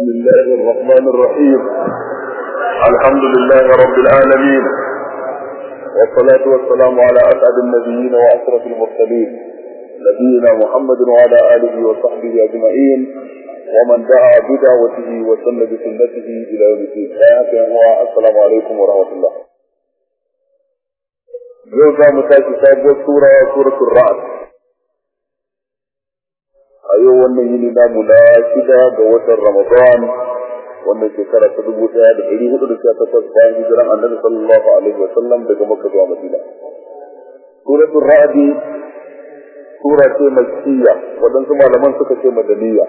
بسم الله الرحمن الرحيم. الحمد لله رب العالمين. والصلاة والسلام على أسعد النبيين وأشرف المرسلين. نبينا محمد وعلى آله وصحبه أجمعين. ومن دعا بدعوته وسن بسنته إلى يوم الدين. السلام عليكم ورحمة الله. Yau za mu tashi sabuwar yau wannan yini namu na shida ga watan ramadan wannan shekara ta dubu daya da ɗari hudu da sha takwas bayan hijiran annabi sallallahu alaihi wa sallam daga makka zuwa madina suratul ra'd sura ce makkiya waɗansu malaman suka ce madaniya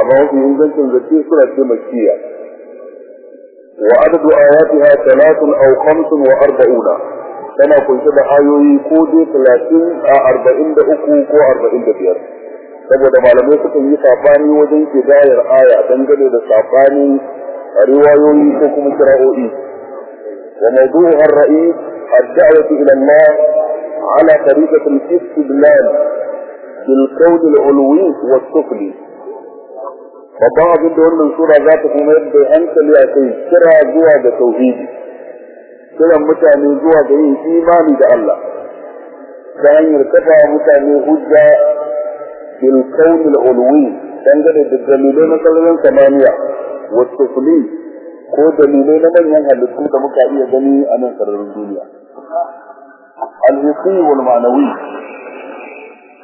amma wasu ingancin zace sura ce makkiya wa adadu ayatiha talatun aw khamsun wa arba'una tana kunshe da ayoyi ko dai talatin a arba'in da uku ko arba'in da biyar saboda malamai sukan yi sabani wajen kidayar aya dangane da sabani a riwayoyi ko kuma kira'o'i wa mawdu'uha ar-ra'is ad-da'watu ila Allah ala tariqati al-istidlal bil qawl al-ulwi wa sufli babban abin da sura za ta kuma yadda hankali a kai kira zuwa ga tauhidi kiran mutane zuwa ga yin imani da Allah ta hanyar kafa mutane hujja bil kaunil ulwi dangane da dalilai na sararin samaniya wa sufli ko dalilai na manyan halittu da muka iya gani a nan sararin duniya al-hissi wal ma'nawi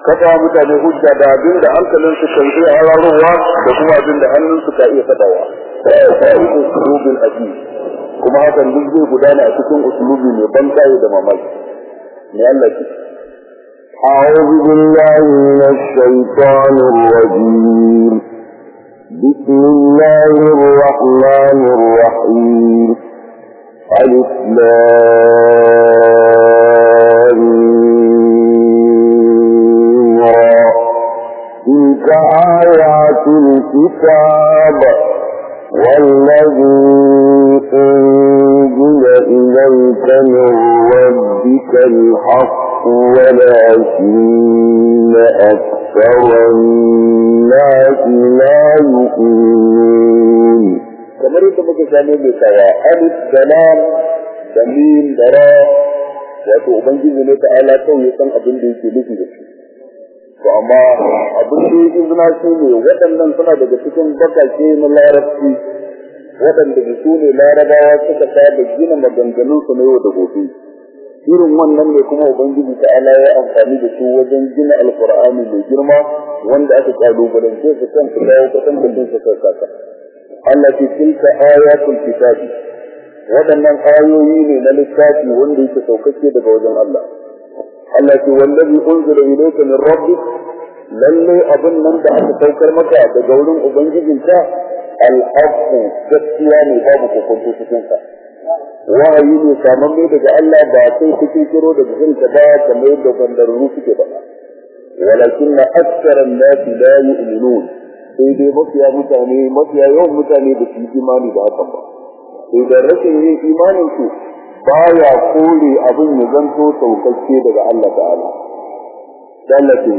kafa mutane hujja da abin da hankalin su kan iya hararowa da kuma abin da hannun su ka iya fadawa usulul hadith kuma hakan duk zai gudana a cikin usulubi mai ban da mamaki ne Allah أعوذ بالله من الشيطان الرجيم. بسم الله الرحمن الرحيم. ألف تلك آيات الكتاب والذي أنزل إليك من ربك الحق. ولكن أكثر الناس لا يؤمنون kawa alif da lam da mim da ra wato ubangiji ne ta ala kawai san abin da yake nufi da shi to amma abin da yake zina shi ne waɗannan suna daga cikin bakake na larabci waɗanda da su ne larabawa suka saba gina maganganun su na yau da gobe irin wannan ne kuma ubangiji ta ala ya amfani da su wajen gina alkur'ani mai girma wanda aka kalubalance su kan su dawo kasan da sun suka kasa. Allah ce tilka ayatul kitabi. Waɗannan ayoyi ne na littafi wanda yake saukake daga wajen Allah. Allah ce wallazi unzila ilayka min rabbik. Lalle abin nan da aka saukar maka daga wurin ubangijinka al-haqq gaskiya ne babu kokonto cikin sa wahayi ne saman mai daga Allah ba sai kuke kiro daga kanka ba kamar yadda bandarru suke ba walakin aktsara an-nasi la yu'minun sai dai mafiya mutane mafiya yawan mutane da su imani da hakan ba da rashin yin imanin su baya kore abin ya zanto saukakke daga Allah ta'ala dallatin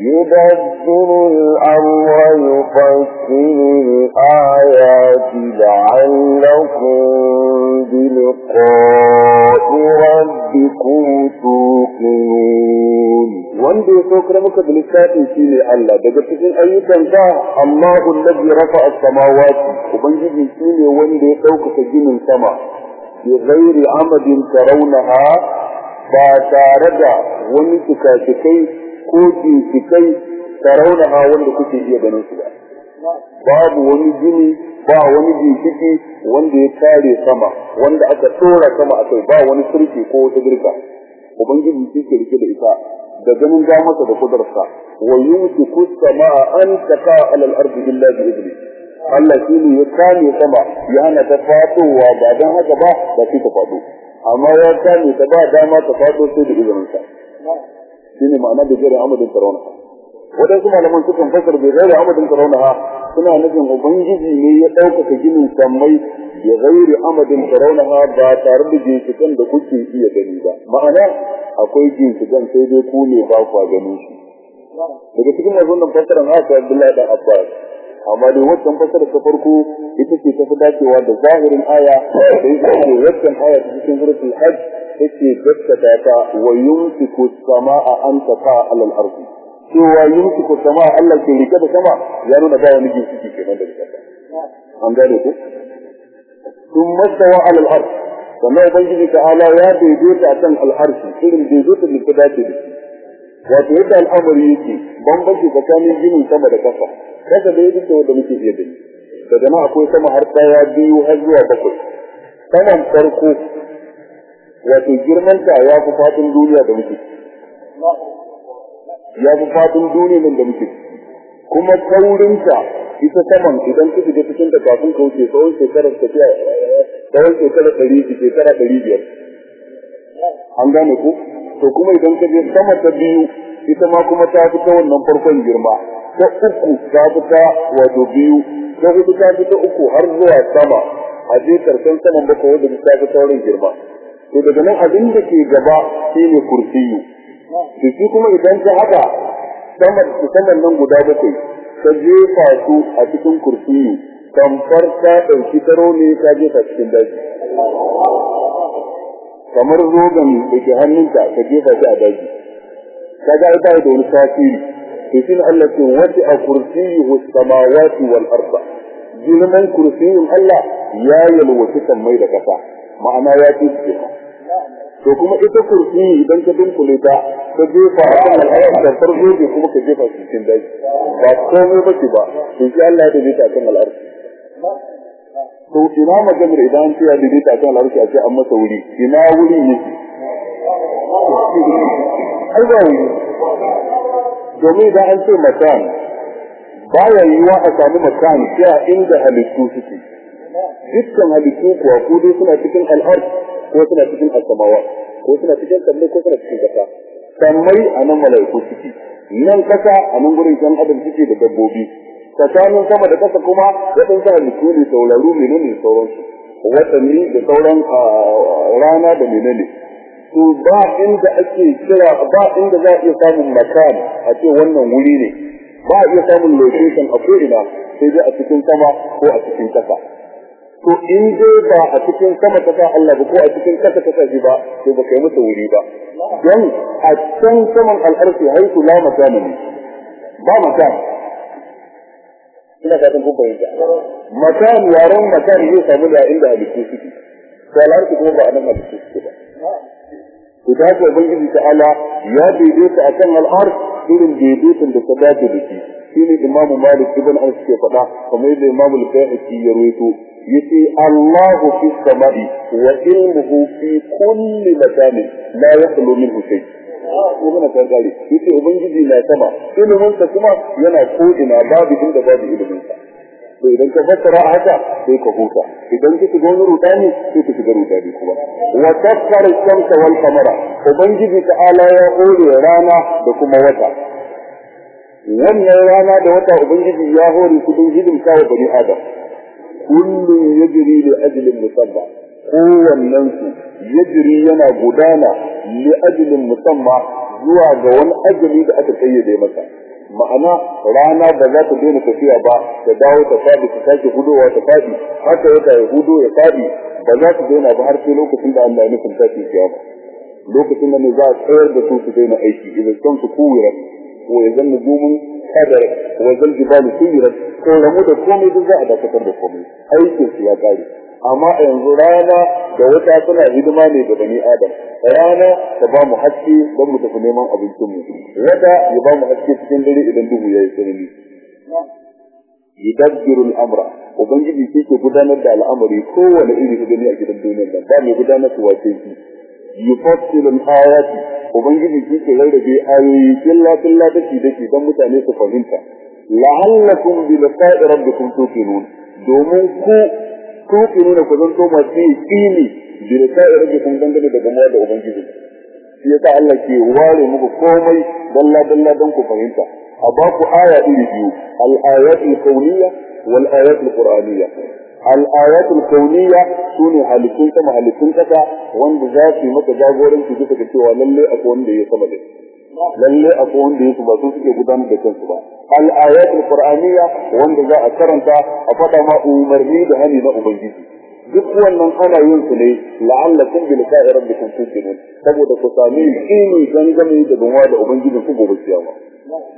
يدبر الأمر ويفكر الآيات لعلكم بلقاء ربكم توقنون. وندي وانده سوكرمك بلساتي سيني ألا دقتكين أي تنسى الله الذي رفع السماوات. وبنجد سيني وانده سوكت جن السماء. بغير أمد ترونها. فاتارجا ومتكاتكين ko ginshikai tarawnaha wanda kuke iya ganin su ba. Babu wani gini ba wani ginshiki wanda ya kare sama wanda aka tsora sama akai ba wani turke ko wata girka. Ubangiji shi ke riƙe da ita da ganin damarsa da kudursa wa yusiku samaa an taka ala al-ardi illa bi idni. Allah shi ne ya kame sama ya hana ta fadowa ba don haka ba ba sai ta fado amma ya kame ta ba dama ta fado sai da izinin sa shi ne ma'ana da jiran amadin tarauna waɗansu malaman sukan fasar bai gaira amadin tarauna suna nufin ubangiji ne ya ɗaukaka ginin sammai ya gairi amadin tarauna ba tare da ginshiƙan da kuke iya gani ba. Ma'ana akwai ginshiƙan sai dai ku ne ba kwa ganin shi. Daga cikin masu wannan fasaran haka Abdullahi dan Abbas. Amma dai wancan fasara ta farko ita ce ta fi dacewa da zahirin aya da ita ce wancan aya ta cikin suratul hajj. Take gaskata ta wa yumsiku samaa an taqa alal ardi cewa yumsiku samaa Allah ke rike da sama ya nuna ba wani ginshiki kenan da kasa an gane ku sun mastawa alal ardi sannan ubangiji ta'ala ya daidaita akan al'arshi irin daidaita da ta dace da shi wato yadda al'amari yake bambanci tsakanin ginin sama da kasa kasa da yadda wanda muke iya gani daga nan akwai sama har daya biyu har zuwa bakwai saman farko wato girmanta ya fi faɗin duniya da muke. Ya fi faɗin duniya da muke. Kuma kaurinta ita saman idan ka shiga cikin da kafin ka wuce tsawon shekarar tafiya tsawon shekarar ɗari shekara ɗari biyar. An gane ku? To kuma idan ka je sama ta biyu ita ma kuma ta fi ta wannan farkon girma. Ta uku ta fi ta wato biyu. Ta huɗu ta fi ta uku har zuwa sama. A je ƙarshen saman bakwai wadda ta fi saurin girma. To daga nan abin da ke gaba shine kursiyu. To shi kuma idan ka haka sama saman nan guda bakwai ka jefa su a cikin kursiyu kamfar ta ɗauki taro ne ka jefa cikin daji. Kamar rogon da ke hannunka ka jefa shi a daji. Ka ga ita da wani tasiri. To shi ne Allah ce wasi a kursiyyu samawati wal arda. Girman kursiyin Allah ya yalwaci sammai da kasa ma'ana ya fi su to kuma ita kursiyi idan ka dunkule ta ka jefa a kan al'arshi da farko ne kuma ka jefa shi cikin daji. Ba komai ba ce ba to shi Allah ya dace ta kan al'arshi to ina maganar idan an ce ya daidaita kan larabci a ce an masa wuri ina wuri ba wuri. Domin idan an ce makan baya yiwa a sami makan sai a inda halittu suke. Dukkan halittu kuwa ko dai suna cikin al'ar ko suna cikin asamawa ko suna cikin sammai ko suna cikin kasa. Sammai a nan mala'iku suke nan kasa a nan gurin kan adam suke da dabbobi. Tsakanin sama da ƙasa kuma waɗansu halittu ne sauraru menene sauransu. Watanni da sauran rana da menene. To ba inda ake kira ba inda za a iya samun makan a ce wannan wuri ne. Ba a iya samun location a ko'ina sai dai a cikin sama ko a cikin ƙasa to in dai ba a cikin sama ta sa Allah ba ko a cikin ƙasa ta sa shi ba to ba kai masa wuri ba. Don a can saman al'arfi haitu la makana ne. Ba makan ina fatan kun fahimta. Makan yaran makan zai samu da inda halittu suke. To al'arfi kuma ba a nan halittu suke ba. To da haka ubangiji ta'ala ya daidaita akan al'ar irin daidaitan da ta dace da shi. Shine imamu malik ibn anas ke faɗa kamar yadda imamu al-bayhaqi ya rawaito ya ce Allahu fi samai wa ilmuhu fi kulli makanin la yakhlu minhu shay ko muna kan gari ya ce ubangiji na sama ilimin sa kuma yana ko ina babu inda babu ilimin sa to idan ka fassara haka sai ka huta idan ka shiga wani rudani sai ka shiga rudani kuma wa takkara shamsa wal qamara ubangiji ta'ala ya hore rana da kuma wata wannan rana da wata ubangiji ya hore su don hidimta wa bani adam kullum yajri li ajlin musamma. Kowannen su yajri yana gudana li ajlin musamma zuwa ga wani ajali da aka kayyade masa. Ma'ana rana ba za ta daina tafiya ba ta dawo ta faɗi ta sake gudowa ta faɗi haka wata ya hudo ya faɗi ba za ta daina ba har sai lokacin da Allah ya nufin lokacin da za tsayar da su su daina aiki idan kan kadar wa zal jibalu suyirat ko ramu da komai duk za a dakatar da komai. Aikin su ya kare. Amma a yanzu rana da wata suna hidima ne ga bani adam. Rana ta ba mu haske don mu tafi neman abincin mu. Wata ya ba mu haske cikin dare idan duhu ya yi tsanani. Yudabbiru al-amra. Ubangiji shi ke gudanar da al'amari kowane iri da gani a gidan duniyar nan. Ba mai gudanar su wace shi. Yufassilu al-ayati. Ubangiji shi ke rarrabe ayoyi killa killa dake dake don mutane su fahimta. La'allakum bi liqa'i rabbikum tuqinun. Domin ku nuna ku zanto masu yaqini bi sa'i rabbikum dangane da gamuwa da ubangiji. Shi yasa Allah ke ware muku komai dalla dalla don ku fahimta. A ba ku aya iri biyu al-ayat al-kawniyya wal ayat al-qur'aniyya al-ayat al-kawniyya su ne halittun sama halittun kasa wanda za su yi maka jagoranci bisa ga cewa lalle akwai wanda ya sama da lalle akwai wanda ya ba su suke gudanar da kansu ba. Al-ayat al-qur'aniyya wanda za a karanta a faɗa ma umarni da hani na ubangiji. Duk wannan ana yin su ne la'allakum bi liqa'i rabbikum tuqinun saboda ku sami ilimi dangane da gumwa da ubangijin ku gobe kiyama.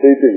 Sai sai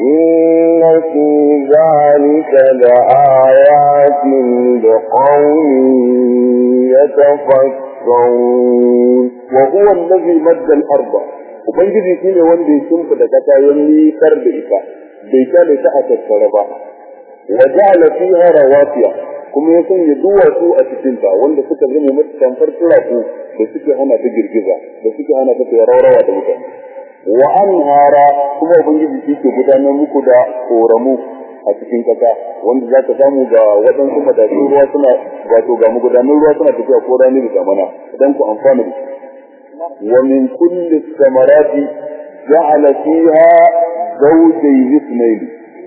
إن في ذلك لآيات لقوم يتفكرون وهو الذي مد الأرض Ubangiji shi ne wanda ya shimfa da kasa ya nikar da ita, bai kyale ta a tattare ba, wa ja'ala fiha rawasiya kuma ya sanya duwatsu a cikinta wanda suka zama mata tamfar turaku da suke hana ta girgiza da suke hana ta raurawa da mutane. Wa anhara kuma ubangiji shi ke gudanar muku da koramu a cikin kasa wanda za ka samu ga waɗansu madatsun ruwa suna wato ga magudanan ruwa suna tafiya ko rani da zamana idan ku amfana da wa min kulli samarati ja'ala fiha zawjayn ithnayn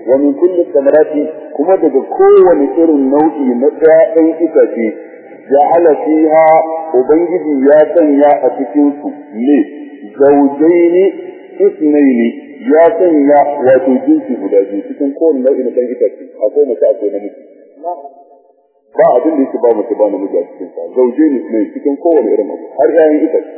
wa min kulli samarati kuma daga kowane irin nau'i na ɗayan itace ja'ala fiha ubangiji ya sanya a cikin su ne. Zawjaini isnaini ya sanya wato jinsi guda biyu cikin kowane nau'i na itace akwai mace akwai namiji ba abin da yake ba mace ba namiji a cikin sa zawjaini isnaini cikin kowane irin abu har ƴaƴan itace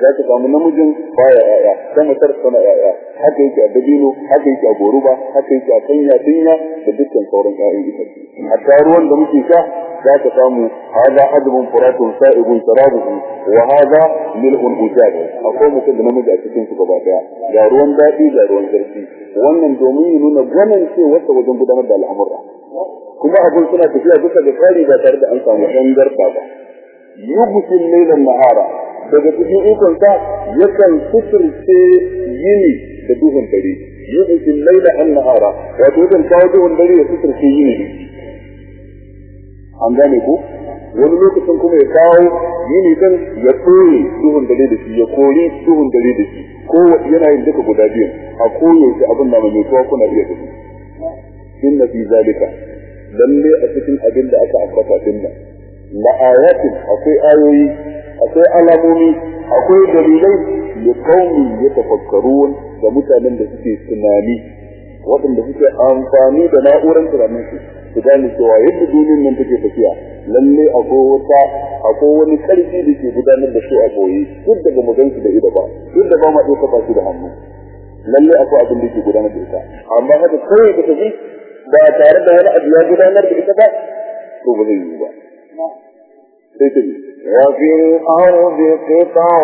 za ka samu namijin baya ƴaƴa dan matar tana ƴaƴa haka yake a dabino haka yake a goruba haka yake a kanya dinya da dukkan sauran ƴaƴan itace hatta ruwan da muke sha za ka samu hada adbun furatun sa'ibun sharabuhu wa hada milhun ujab akwai mutum da namiji a cikin su gaba daya ga ruwan daɗi ga ruwan zarfi wannan domin ya nuna ganin ce wata wajen gudanar da al'amura kuma abin suna tafiya bisa ga tsari ba tare da an samu ɗan garba ba yubusin lailan nahara daga cikin ikon sa yakan suturce yini da duhun dare. Yubusin laila an nahara wato yakan kawo duhun dare ya suturce yini. An gane ko wani lokacin kuma ya kawo yini kan ya koye duhun dare da shi ya kori duhun dare da shi. Ko yana yin duka guda biyu a koyaushe abin da mai tuwa kuna iya gani. Inna fi zalika. Lalle a cikin abin da aka ambata ɗin nan la ayatin akwai ayoyi akwai alamomi akwai dalilai da qaumi yatafakkarun da mutanen da suke tunani waɗanda suke amfani da na'urar tunanin su su gane cewa yadda duniyar nan take tafiya lalle akwai wata akwai wani ƙarfi da ke gudanar da su a ɓoye duk da ba mu gansu da ido ba duk da ba ma iya taɓa su da hannu. Lalle akwai abin da ke gudanar da ita. Amma haka kawai ka tafi ba tare da wani abu ya gudanar da ita ba to ba zai yi ba. Sai ta وفي الأرض قطع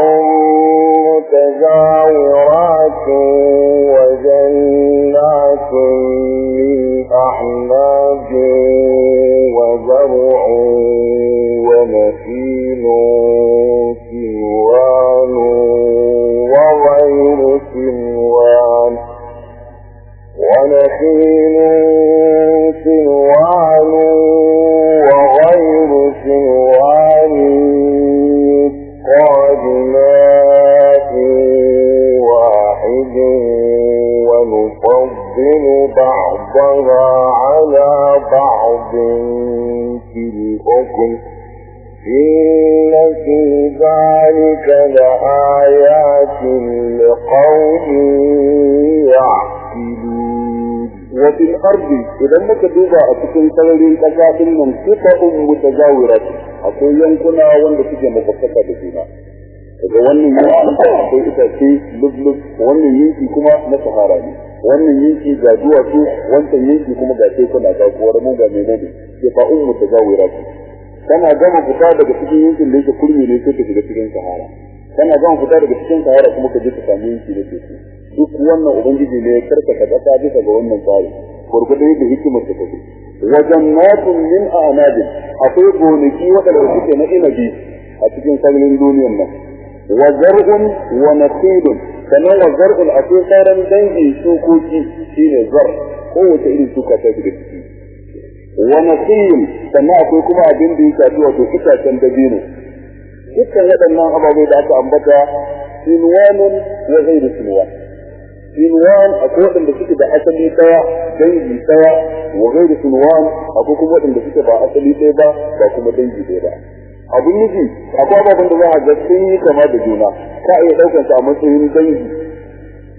متجاورات وجنات qita'un mutazawirat akwai yankuna wanda suke makwabtaka da juna. Daga wannan yanki akwai itace lubluk wannan yanki kuma na sahara ne. Wannan yanki ga duwatsu wancan yanki kuma ga tekuna ga kuwar mu ga menene. Zawira ce tana gama fita daga cikin yankin da yake kurmi ne sai ka shiga cikin sahara. Tana gama fita daga cikin sahara kuma ka je ka samu yanki da teku. Duk wannan ubangiji ne ya karkata kasa bisa ga wannan tsari. Gurgurdan yadda hikimar ta tafi. Wajen natun min a'nabin. Akwai gonaki waɗanda suke na inabi a cikin sararin duniyar nan. Wa zar'un wa nakhilun sannan wa zar'un akwai sauran dangin shukoki shine zar. Kowace irin shuka ta shiga ciki. Wa nakhil sannan akwai kuma abin da ya shafi wato itacen dabino. Dukkan waɗannan ababai da aka ambata sinwanun wa ghairu sinwan. Sinwan akwai waɗanda suke da asali ɗaya dangi ɗaya wa ghairu sinwan akwai kuma waɗanda suke ba asali ɗaya ba ba kuma dangi ɗaya ba. Abun nufi akwai ababen da za a ga sun yi kama da juna ka iya ɗaukar su a matsayin dangi.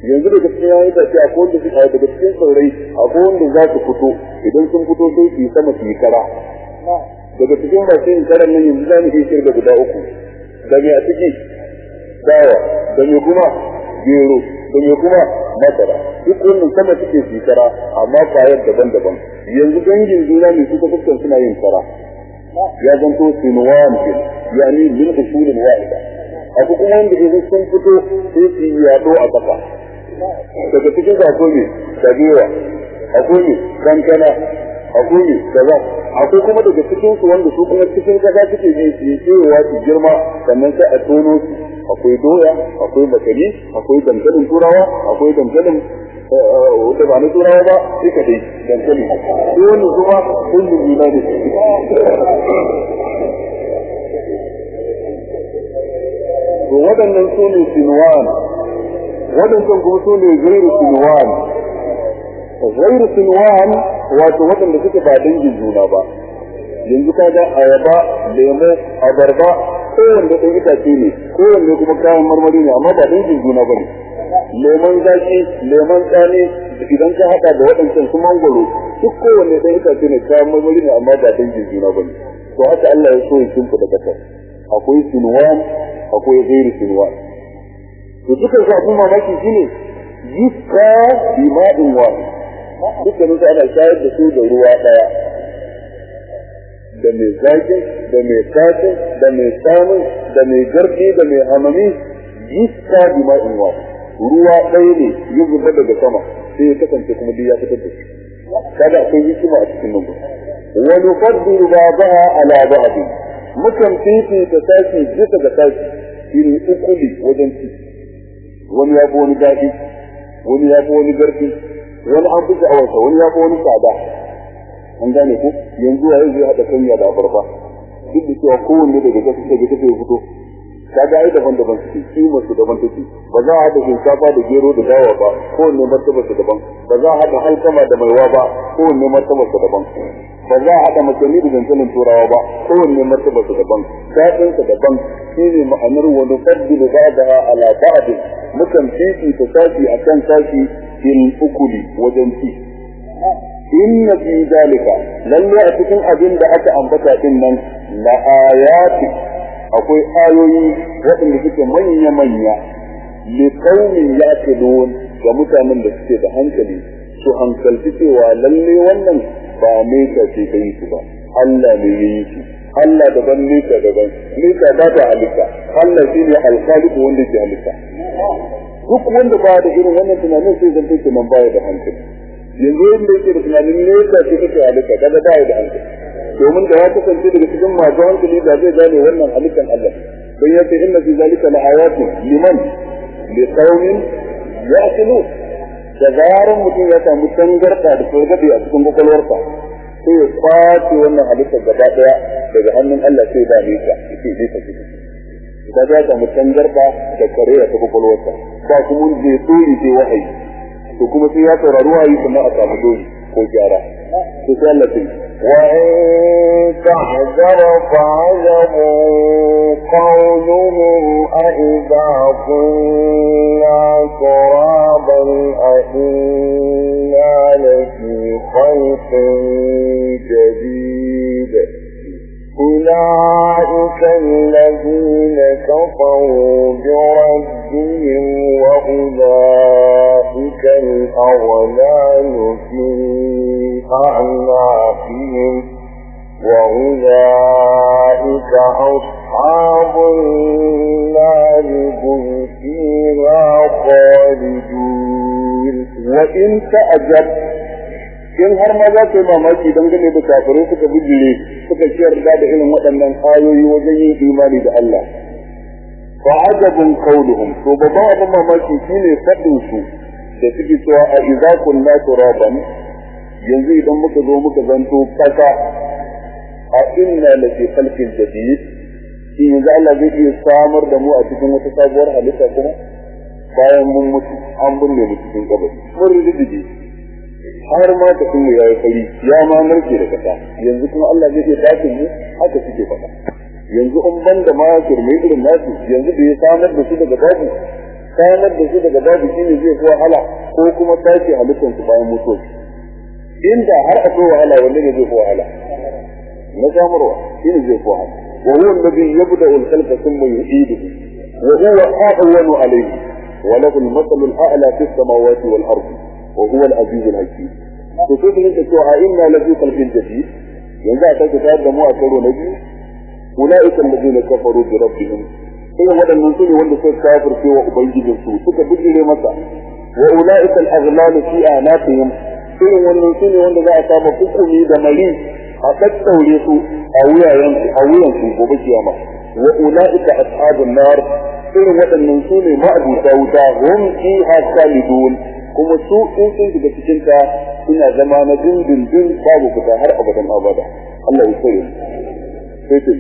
Yanzu daga cikin yayin da akwai wanda suke daga cikin tsirrai akwai wanda za su fito idan sun fito sai su yi sama su yi kara. Daga cikin masu yin karan nan yanzu za mu shirga guda uku. Da me a ciki dawa da me kuma gero da me kuma masara duk wannan sama suke su yi kara amma kayan daban-daban. Yanzu dangin juna ne suka fuskan suna yin kara. Ya zanto sinuwan ke yani min usulin wahida. Abu kuma wanda idan sun fito sai su yi yaɗo a ƙasa. Daga cikin su akwai ne kabewa akwai ne kankana. Akwai ne kaza. Akwai kuma daga cikin su wanda su kuma cikin kasa suke bi su yi tsewa su girma sannan sai a tono su. Akwai doya akwai makani akwai dankalin turawa akwai dankalin wanda ba na turawa ba duka dai dankali ko kuma sun yi juna ne. To waɗannan su ne sinuwan waɗancan kuma su ne zairu sinuwan zairu sinuwan wato waɗanda suke ba dangin juna ba. Yanzu kaga ayaba lemo abarba kowanne ɗan itace ne kowanne kuma kayan marmari ne amma ba dangin juna ba ne. Lemon zaki lemon tsani idan ka haɗa da waɗancan su mangwaro duk kowanne ɗan itace ne kayan marmari ne amma ba dangin juna ba ne. To haka Allah ya so ya kimfa da ƙasar akwai sinuwan akwai gairu sinuwan to dukkan su abin mamaki shine yuska bima'in wahid. Dukkanin su ana shayar da su da ruwa ɗaya. Da mai zaƙi da mai kafin da mai samun da mai garfi da mai hamami yuska bima'in wahid ruwa ɗaya ne ya zuba daga sama sai ya kasance kuma duk ya fitar da shi. Kada akwai hikima a cikin nan. Wa nufaddilu ba'daha ala ba'd mukan fifita sashi bisa ga sashi fil ukuli wajen ci. Wani ya fi wani daɗi wani ya fi wani garfi wani an fi sha'awarsa wani ya fi wani tsada. An gane ku? Yanzu ya zai haɗa kanya da abarba? Duk da cewa kowanne daga daga kasa ya fito. Ka ga ai daban-daban suke kimar su daban take. Ba za a haɗa shinkafa da gero da dawa ba kowanne martabar su daban. Ba za a haɗa alkama da maiwa ba kowanne martabar su daban. Ba za a haɗa makani da dankalin turawa ba kowanne martabar su daban. Daɗin sa daban. Shine ma'anar wani faddilu ba'daha ala ba'd mukan fifita sashi akan sashi fil ukuli wajen ci. Inna fi dalika lalle a cikin abin da aka ambata ɗin nan la ayati akwai ayoyi waɗanda suke manya-manya li qaumin yaqilun ga mutanen da suke da hankali su hankalci cewa lalle wannan ba ne ka ce kai su ba Allah ne ya yi su. Allah daban ne ka daban. Ne ka ba ta halitta. Allah shi ne alkhaliq wanda ke halitta. Duk wanda ba da irin wannan tunanin sai zan take nan baya da hankali. Yanzu yadda yake da tunanin ne ka ce kake halitta kaga baya da hankali domin da ya kasance daga cikin masu hankali da zai gane wannan halittan Allah dan yace inna fi zalika la ayatin liman li qaumin ya'qilun da zaran mutum ya samu tangarda da fargabe a cikin kwakwalwarsa sai ya kwace wannan halittar gaba daya daga hannun Allah sai ba ne ka yake zai tafi da ya samu tangarda da kareya ta kwakwalwarsa ba kuma zai tsori sai wahayi to kuma sai ya saurari wahayi sannan a samu dole ko gyara to sai Allah sai وإن تعذر فعجب قولهم أئذا كنا ترابا أئنا لفي خلق جديد أولئك الذين كفروا بربهم وأولئك الأغلال في أعناقهم وأولئك أصحاب النار هم فيها خالدون. وإن تعجب in har ma za ka yi mamaki dangane da kafirai suka bijire suka ciyar da irin waɗannan ayoyi wajen yin imani da Allah. Fa ajabun qawluhum to babban abin mamaki shine faɗin su da suke cewa a idza kunna turaban? Yanzu idan muka zo muka zanto kasa a inna la fi khalqin jadid. Shi yanzu Allah zai iya samar da mu a cikin wata sabuwar halitta kuma? Bayan mun mutu an binne mu cikin kabari. Mun riddige har ma ta kuma yayi fari ya ma narke da kasa yanzu kuma Allah zai iya dace mu haka suke faɗa yanzu in ban da ma kirme irin nasu yanzu da ya samar da su daga babu samar da su daga babu shine zai fi wahala ko kuma tashi halittar su bayan mutuwa inda har akwai wahala wanda ne zai fi wahala na samarwa shine zai fi wahala wa huwa alladhi yabda'u al-khalqa thumma yu'iduhu wa huwa ahwanu alayhi wa lahu al-mathalu al-a'la fi as-samawati wal-ardi وهو العزيز الحكيم. خصوصا إن تقول ائنا لفي خلق جديد يعني إذا كنت تعرف مو أكثر نبي أولئك الذين كفروا بربهم. إيه هذا المنطقي وانه سيد كافر فيه وابنجي جنسو سكا بجي لي مسا وأولئك الأغلال في اعناقهم إيه هو المنطقي وانه ذا اصاب فكمي دمالي اكد توليسو اويا ينسي اويا ينسي وبجي اما وأولئك أصحاب النار. إيه هذا المنطقي معدو ساوتا هم فيها خالدون. Kuma su in sun shiga cikin ta suna zama na dindindin babu fita har abadan abada Allah ya tsare sai ta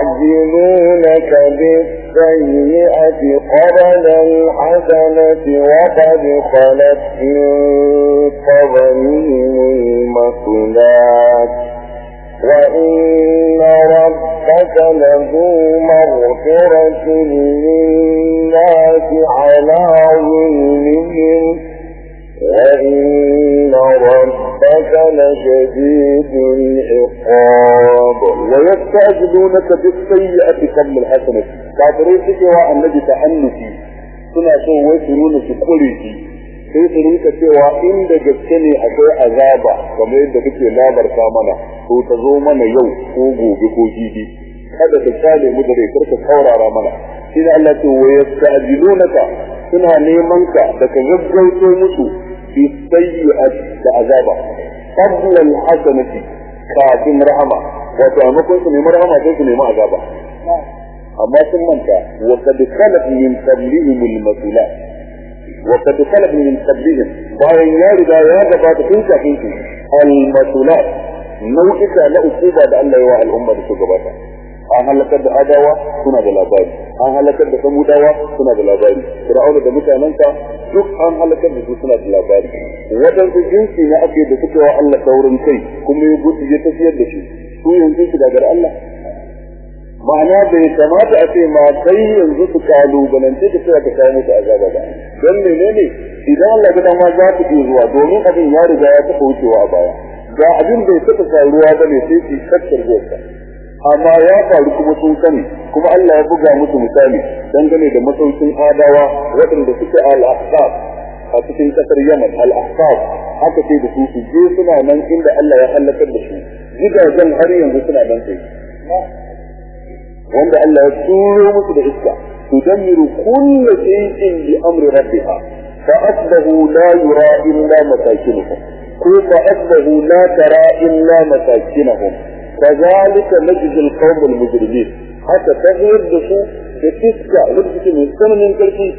ويستعجلونك بالسيئة قبل الحسنة وقد خلت من قبلهم المثلات وإن ربك لذو مغفرة للناس على ظلمهم وإن ربك لشديد العقاب ويستعجلونك بالسيئة قبل الحسنة. كافرين سكوا النبي suna so wai su sai su rinka cewa inda gaske ne akwai azaba kamar yadda kake labarta mana to ta zo mana yau ko gobe ko jibi. Kada ka kale mu da rai kar ka saurara mana. Shi ne Allah ce wa yasta'jilunaka? Suna neman ka da ka gaggauto musu bi sayyi'at da azaba. Qabla al-hasanati kafin rahama. Wato a makon su nemi rahama sai su nemi azaba. Amma sun manta wa kad khalaq min qablihim al-masulat وقد طلب من قبلهم بايان ياري دا يواجه بعد كنت أخيتي المسؤولات نوئسة لأصيبة بألا يواء الأمة بسجباتها أهلا كد أدوى سنة بالأبائل أهلا كد سمودوى سنة بالأبائل فرعون دا متى ننسى شك أهلا كد سنة بالأبائل ودن في جنسي نأكيد فكرة الله دورا كي كم يبوت يتسيد شيء هو ينزل كده الله؟ Ma'ana bai kamata a ce ma kai yanzu su kalubalance ka cewa ka kawo musu azaba ba. Don menene? Idan Allah ga ma za ku iya zuwa domin abin ya riga ya taɓa wucewa a baya. Ga abin bai taɓa faruwa ba ne sai su kakkar zuwa. Amma ya faru kuma sun sani kuma Allah ya buga musu misali dangane da masaukin adawa waɗanda suke al-ahqaf a cikin ƙasar Yaman al-ahqaf haka sai da su su je suna nan inda Allah ya halakar da su. Gidajen har yanzu suna nan sai. wanda Allah ya turo musu da iska tudammiru kullu shay'in bi amri rabbiha fa asbahu la yura illa masakinuhum ko fa asbahu la tara illa masakinuhum كذلك نجد القوم المجرمين حتى تغير دسو بتسكى ولدك من سنة من كركي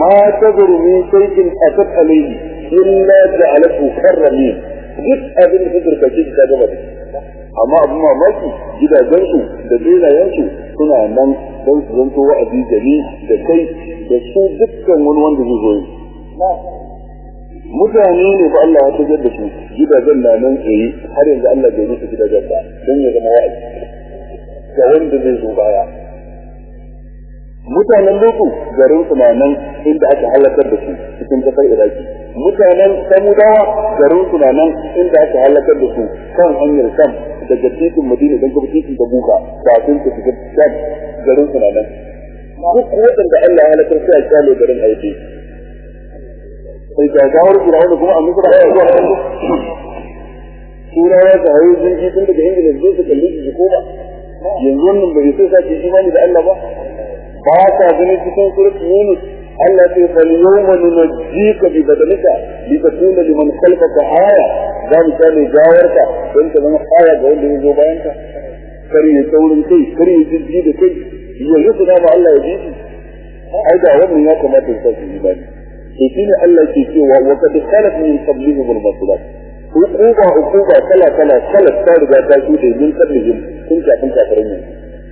ما تذر من شيء أتت عليه إلا جعلته كرمين duk abin da suka kace ta gaba da amma abin mamaki gidajensu da benayensu suna nan don su zanto wa'azi gari da kai da su dukkan wani wanda zai zo mutane ne fa Allah ya tajar da su. Gidajen na nan tsaye har yanzu Allah bai rufe gidajen ba don ya zama wa'azi. Ga wanda zai zo baya. Mutanen lutu garin su na nan inda aka halakar da su cikin ƙasar iraki. Mutanen samudawa garin su na nan inda aka halakar da su kan hanyar sam daga titin madina don kuma titin da buka kafin su shiga sam garin su na nan. Duk waɗanda Allah ya halakar sai a ƙyale garin aiki sai ga gawar Fir'auna kuma a Misra ya zuwa kan Turawa ta hayo jirgi tun daga Ingila zuwa su kalli su koma. Yanzu wannan bai sai sake imani da Allah ba. Ba ka ganin cikin suratul Yunus. Allah ce fal yawma nunajjika bi badanika li takuna liman khalfaka aya za mu kane gawarka don ta zama aya ga wanda ya zo bayan ka kar ya saurin kai kar ya jijji da kai ya rufe na ma Allah ya ji ai da wannan ya kamata ya sake imani to shine Allah ke cewa wa qad khalat min qablihim al-masulat hukuba hukuba kala kala kala ta riga ta shuɗe min qablihim sun kafin kafirin ne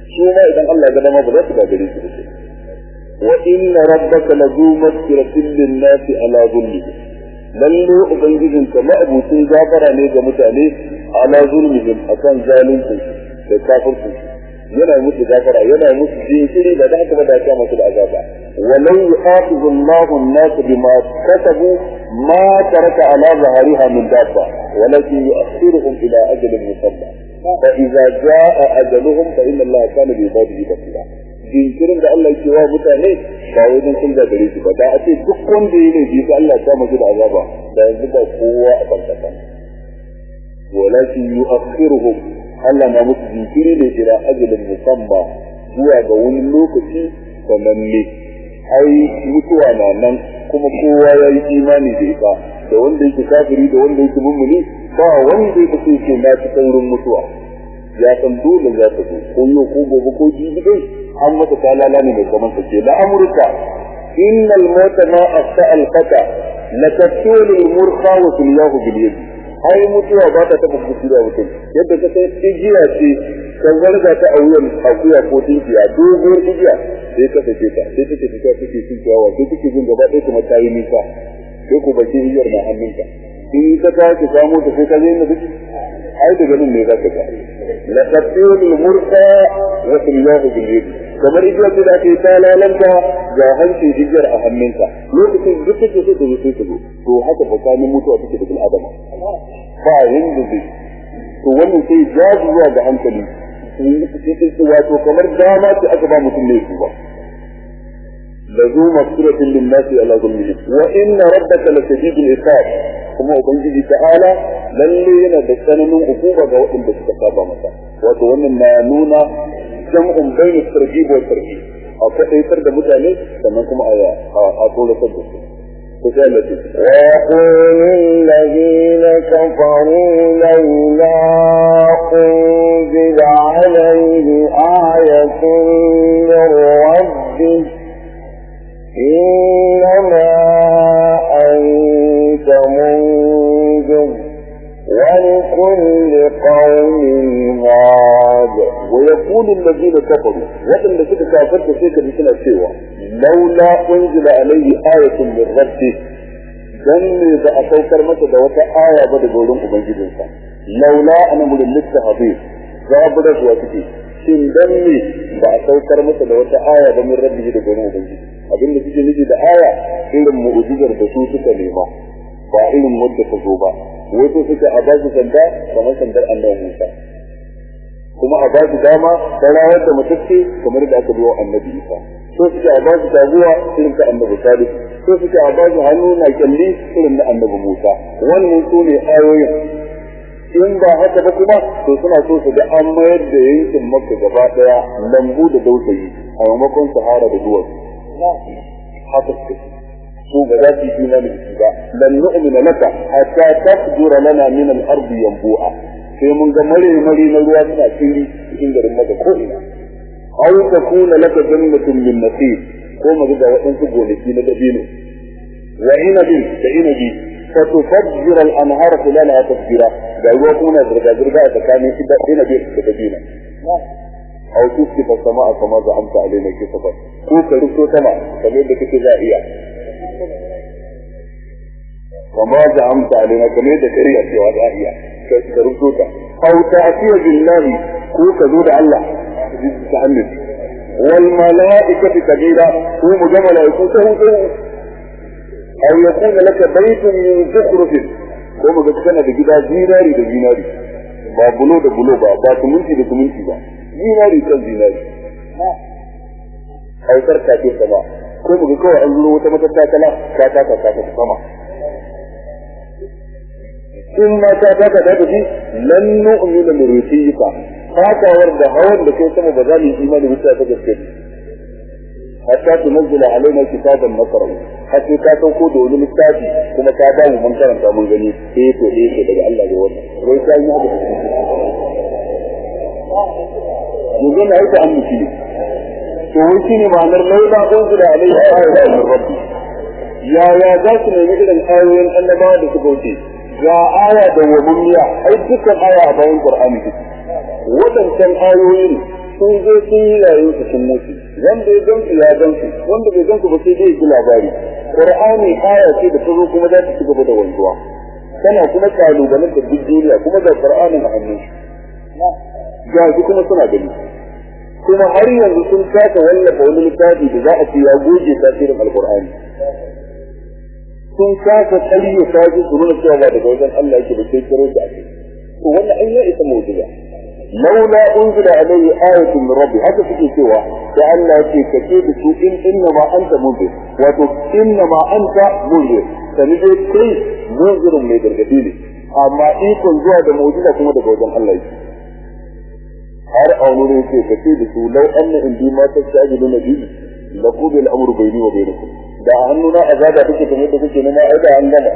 su ma idan Allah ya ga dama ba za su gagare su ba wa inna rabbaka lazu maghfiratin lin-nasi ala dhulmihim lalle ubangijin ka ma'abucin gafara ne ga mutane ala zulmihim akan zalunci da kafirci yana musu gafara yana musu jinkiri da haka ba da masu da azaba walau yu'akhidhu Allahu an-nas bima kasabu ma taraka ala zahariha min dabba walakin yu'akhiruhum ila ajalin musamma fa idza jaa ajaluhum fa inna Allah kana bi ibadihi basira jinkirin da Allah ke wa mutane ba wai don sun gagare su ba. Da a ce duk wanda ya ne bisa Allah ta masu da azaba da yanzu ba kowa a kan kasa. Walakin yu'akhiruhum Allah na musu jinkiri ne ila ajalin musamma zuwa ga wani lokaci sananne. Ai mutuwa na nan kuma kowa ya yi imani da ita. Da wanda yake kafiri da wanda yake mummuni ba wanda yake ce na ci saurin mutuwa. Ya san dole za ta zo. Ko yau ko gobe ko jibi dai an masa talala ne mai kaman take la amurka innal mauta ma afta al fata la taqulu al murqa wa tullahu bil yad. Ai mutuwa ba ta taba kuskure mutum. Yadda ka san igiya ce kan zarga ta a wuyan akuya ko tinkiya dogon igiya sai ka sake ta. Sai take fita take tsinkiyawa sai take jin gaba ɗaya kuma ta yi nisa. Sai ku baki igiyar na hannunka in ka ta ki samu ta sai ka zai na duki ai daga nan ne za ka ga la taqulu murqa wa tullahu bil yad. Kamar igiyar ce da ke ta lalanta ga hanci igiyar a hannunka lokacin duk take so ta zo sai ta to haka tsakanin mutuwa take da bil adama ba yanda zai to wannan sai jaji zuwa ga hankali wato kamar dama ce aka ba mutum ne su ba da zu masuratin linnasi ala zulmihi wa inna rabbaka lasadidul iqab kuma ubangiji ta'ala lalle yana da tsananin hukuma ga waɗanda suka جمع بين الترجيب والترجيب أطلق إترد متعليك سمعكم آيات أطول صدق وقل للذين كفروا لا waɗanda suka kafar da sai ka suna cewa laula unzila alayhi ayatun min rabbi dan ne ba a saukar masa da wata aya ba daga wurin ubangijinsa. Laula ana mulin littahabi zabura zuwa suke. Shin dan ne ba a saukar masa da wata aya ba min rabbi daga wurin ubangiji? Abinda suke nufi da aya irin mu'ujizar da su suka nema ba irin wadda ta zo ba. Wato suka a ba sanda kamar sandar annabi Musa. Kuma a ba dama ta rawar da mutacce kamar da aka biyo annabi Isa. So suke a ba su taguwa irin ta annabi Salih so suke a ba su hannu na kyalli irin na annabi Musa. Wannan su ne ayoyin. In ba haka ba kuma to suna so su ga an mayar da yankin Makka gaba ɗaya lambu da dausayi a maimakon sahara da duwatsu. Haka suke. Su ba za su yi imani da shi ba. Lan nu'mina laka hatta tafjura lana min al-ardi yanbu'a. Sai mun ga mare mare na ruwa suna tsiri cikin garin maka ko ina aw takuna laka jannatun min nakhil ko mu ga waɗansu gonaki na dabino wa inabin da inabi fa tufajjir al-anhar khilalaha tafjira da ruwa kuma na zirga zirga a tsakanin inabi da dabino aw tuski fa sama'a kama za amsa alaina kisafa ko ka rufo sama kamar da kake za iya وما زعمت علينا كمية كرية في وضعية كرسوكا أو تأتي بالله كوكا دود الله. جزء تعمل والملائكة تجيلا هو مجمل يكون سهوكا أو يكون لك بيت من ذكر فيه كما قد كان بجدا زيناري بزيناري. بابلو دبلو با. با تمنسي بتمنسي با. زيناري كان زيناري. أو ترتاكي السماء كما قد كوا عزلو وتمتتاكلا كاتاكا كاتاكا السماء in ma ta taka ta tafi lan nu'minu li rusulika fatawar da hawan da kai sama ba za mu yi imani wuta ta gaske hatta tunzila alaina kitaban har sai ka sauko da wani littafi kuma ka ba mu mun karanta mun gani eh to eh to daga Allah ga wannan wai ka yi haka yanzu na aika an miki to wai shine ma'anar laula unzila alaihi ayatun rabbi ya ya za su nemi irin ayoyin annabawa da suka wuce ga aya da wamummiya ai dukkan aya a bayan qur'ani take. Wadancan ayoyin sun zo sun yi yayin su sun mutu. Wanda ya gansu ya gansu wanda bai gansu ba sai dai ji labari. Qur'ani aya ce da ta zo kuma za ta ci gaba da wanzuwa. Tana kuma kalubalen da duk duniya kuma da qur'anin a hannun ga shi kuma suna gani. Kuma har yanzu sun kasa wallafa wani littafi da za a ce ya goge tasirin alqur'ani. Sun kasa tsariya ta ji su nuna cewa daga wajen Allah yake da sai kiro da ake to wannan an ya isa mu'jiza. Laula unzila alayhi ayatun min rabbi haka suke cewa da Allah yake kace da su in inna ma anta munzir wato inna ma anta munzir sani dai kai munzirin mai gargaɗi ne amma ikon zuwa da mu'jiza kuma daga wajen Allah yake. Har a wani yake kace da su lau anna indi ma tastajiluna bihi laqudi al-amru bayni wa bainakum da a hannuna azaba take kamar da kuke nema ai da an gama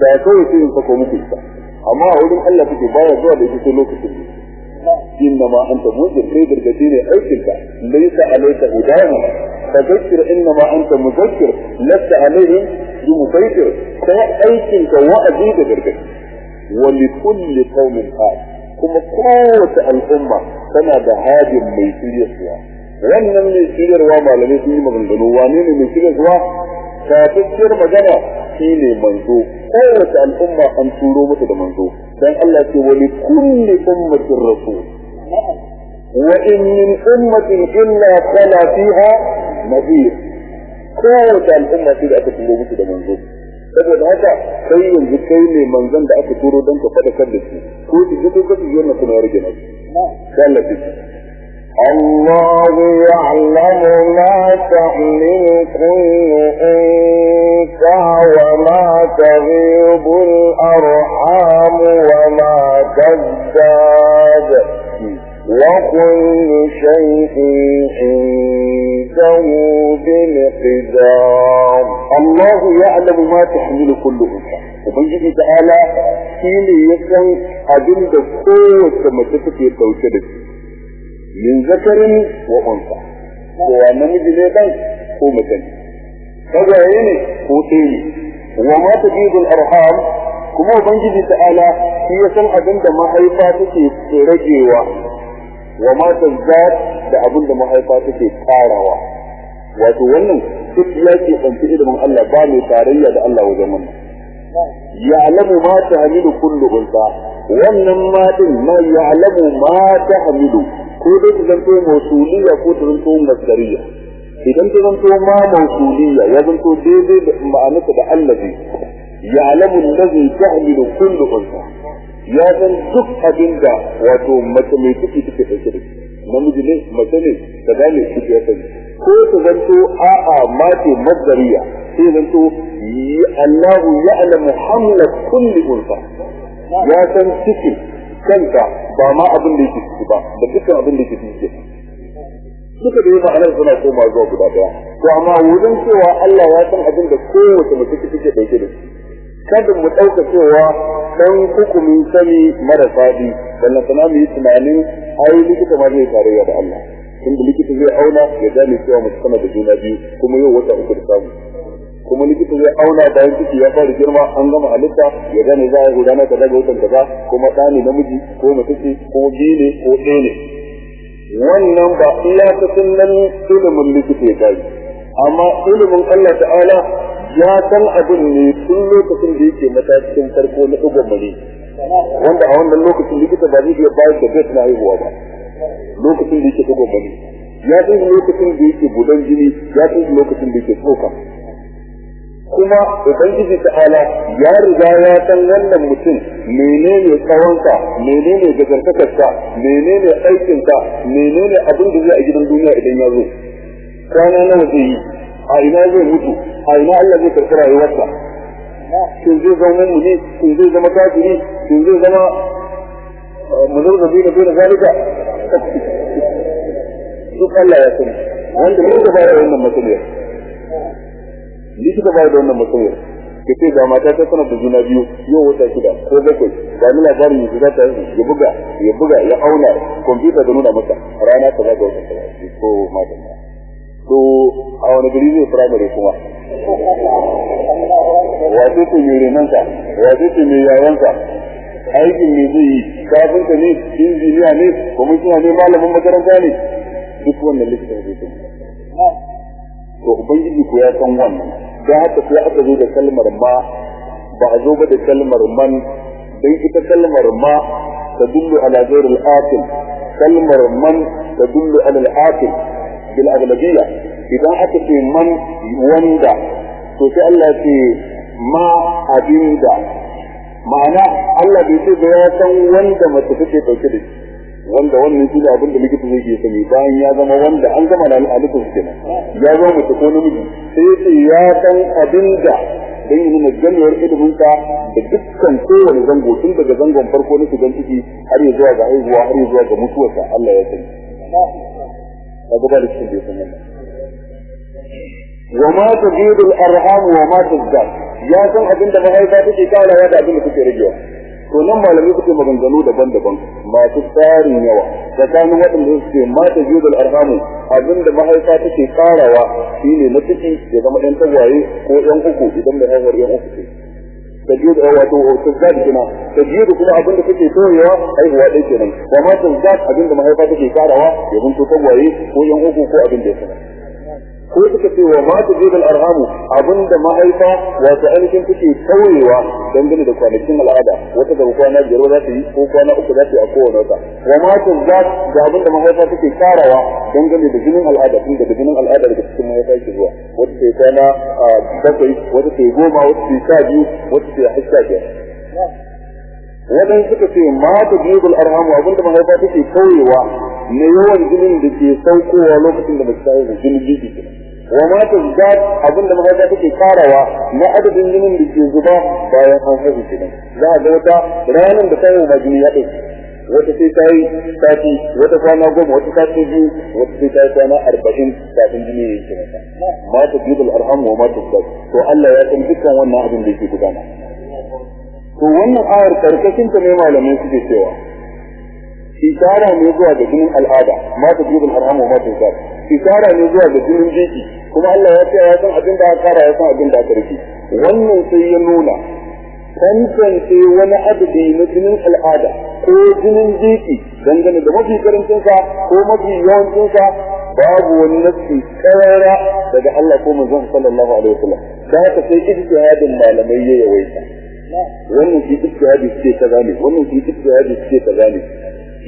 da kawai sai in sako muku ita. Amma a wurin Allah take baya zuwa da ita lokacin ne inna ma anta munzir kai gargaɗi ne aikin ka laysa alayka hudahum fadhakkir inna ma anta mudhakkir lasta alayhim bi musaytir kai aikin ka wa'azi da gargaɗi wa li wannan mai shiryarwa malamai sun yi maganganu wane ne mai shiryarwa kafin magana shi ne manzo kowace al'umma an turo mata da manzo dan Allah ce wa li kulli ummatin rasul wa in min ummatin illa khala fiha nadir kowace al'umma ce da aka turo mata da manzo saboda haka kai yanzu kai ne manzon da aka turo don ka fadakar da su ko su ji ko su ji wannan kuma rage nasu sallallahu وما تغيب الأرحام وما تزداد وكل شيء عنده بمقدار الله يعلم ما تحمل كل أنثى ubangiji ta'ala shi ne ya san abin da kowace mace take ɗauke da shi min zakarin wa unsa ko namiji ne dan ko mace ne kagaye ne ko ɗaya ne وما تجيب الأرحام كما بنجد تعالى هي سنعة جندا ما حيطاتك ترجيوا وما تزداد لأبن ما حيطاتك تاروا وتولن تتياتي انتئل من الله بالي تارية لألا وجمنا يعلم ما تعمل كل غلطة وانما ما ما يعلم ما تعمل كل زنتو مسؤوليه كل زنتو مصدرية. Idan ta zanto ma mausuliya ya zanto daidai da ma'anarsa da allazi ya'lamu allazi tahmilu kullu unsa. Ya san duk abin da wato mace mai ciki take ɗauke da namiji ne mace ne da gane shi ya sani. Ko ta zanto a'a mace masdariya sai zanto Allahu ya'lamu hamla kulli unsa. Ya san cikin kanta ba ma abin da yake ciki ba da dukkan abin da yake ciki duka da yi ma'anar suna koma zuwa guda ɗaya to amma wurin cewa Allah ya san abin da kowace mace take ɗauke da shi kada mu ɗauka cewa dan hukumin sani mara faɗi wannan sana mu yi tunanin ai likita ma zai tarayya da Allah. Tunda likita zai auna ya gane cewa mace tana da juna biyu kuma yau wata uku da samu. Kuma likita zai auna bayan ciki ya fara girma an gama halitta ya gane za a gudanar da daga watan kaza kuma ɗa namiji ko ce ko biyu ne ko ɗaya ne. Wannan ba iyakacin nan ilimin likita ya gani amma ilimin Allah ta'ala ya san abin ne tun lokacin da yake matakin farko na ɗigon wanda a wannan lokacin likita ba zai iya bayar da bai na haihuwa ba. Lokacin da yake ɗigon mani ya san lokacin da yake gudan jini ya san lokacin da yake tsoka. Kuma ubangiji ta'ala ya riga ya san wannan mutum menene tsawonsa menene gajartakarsa menene aikinsa menene abin da zai a gidan duniya idan ya zo. Kwana nawa zai yi? A ina zai mutu? A ina Allah zai karɓi rayuwarsa? Shin zai zama mummuni shin zai zama kafiri? Shin zai zama munazzabi na bayan zalika? Duk Allah ya sani. Wanda ne da bayar wannan matsaliyar. Ni bayar da wannan matsaliyar. Ka ce ga mata ta sanar da juna biyu yau wata shida ko bakwai ga ni labarin yanzu za ta ya buga ya buga ya auna kwamfuta da nuna masa rana ta zaga wata ko mata to a wani gari zai firamare kuma? Wato ce mai renanka wato ce mai yayanka? Aikin me zai yi? Kafinta ne? Injiniya ne? Kwamishina ne? Malamin makaranta ne? Duk wannan likitan zai to ubangiji ko ya san wannan. Don haka sai aka zo da kalmar ma ba a zo ba da kalmar man dan ita kalmar ma tadullu ala ghayr al-aqil kalmar man tadullu ala al-aqil bil aghlabiyya. Idan aka ce man wanda to sai Allah ce ma abin da. Ma'ana Allah bai ce da ya san wanda mace take ɗauke da shi. Wanda wannan shi ne abin da likita zai iya sani bayan ya zama wanda an gama da alifin su kenan. Ya zama mace ko namiji. Sai ya ce ya san abin da dan yi nuna ganiyar ilimin sa da dukkan kowane zango tun daga zangon farko na shigan ciki har ya zuwa ga haihuwa har ya zuwa ga mutuwarsa Allah ya sani. Ka san wannan. Wa ma tajidu al-arham wa ma tazdad ya san abin da mahaifa take karawa da abin da take ragewa. To nan malamai suke maganganu daban-daban masu tsarin yawa tsakanin waɗanda suke mata judul arhamu abin da mahaifa take karawa shine na ciki ya zama ɗan tagwaye ko ɗan uku idan da haifar ɗan uku ce. Tajid wato tazad kina tajid kuma abin da take toyewa haihuwa ɗaya kenan. Wa ma tazad abin da mahaifa take karawa ya bunto tagwaye ko ɗan uku ko abin da ya sanar ko suka ce wa ma tujibul arhamu abin da mahaifa wato ainihin take tauyewa dangane da kwanakin al'ada wata da kwana biyar za ta yi ko kwana uku za ta yi a kowane wata. Wa ma tuzat da abin da mahaifa take karawa dangane da jinin al'ada tun daga jinin al'ada daga cikin mahaifa ke zuwa. Wata ta kwana bakwai wata ta goma wata ta sha biyu wata ta yi har sha biyar. Wadan suka ce ma ta jibul arhamu abin da mahaifa take tauyewa na yawan jinin da ke saukowa lokacin da mace ta yi jinin jiki wa ma ta zat abin da mahaifa take karawa na adadin jinin da ke zuba bayan an haihu kenan. Za a ga wata ranar da ta yi ma jini ya ɗauki wata sai ta yi sati wata kwana goma wata sati biyu wata sai ta yi kwana arba'in kafin jini ya yi ma ta jibul arhamu wa ma ta zat to Allah ya san dukkan wannan abin da yake gudana. To wannan ayar ƙarƙashin ta ne malamai suke cewa isara ne zuwa ga jinin al'ada ma ta jibin arhamu ma ta zar isara ne zuwa ga jinin jiki kuma Allah ya ce ya san abin da aka ya san abin da aka riƙe wannan sai ya nuna tantance wani adadi na jinin al'ada ko jinin jiki dangane da mafi karancinsa ko mafi yawancinsa babu wani nafsi karara daga Allah ko manzon sallallahu alaihi wasallam. Da haka sai ijtihadin malamai ya yawaita. Wannan shi ijtihadi ce kaza ne wannan shi ijtihadi ce kaza ne.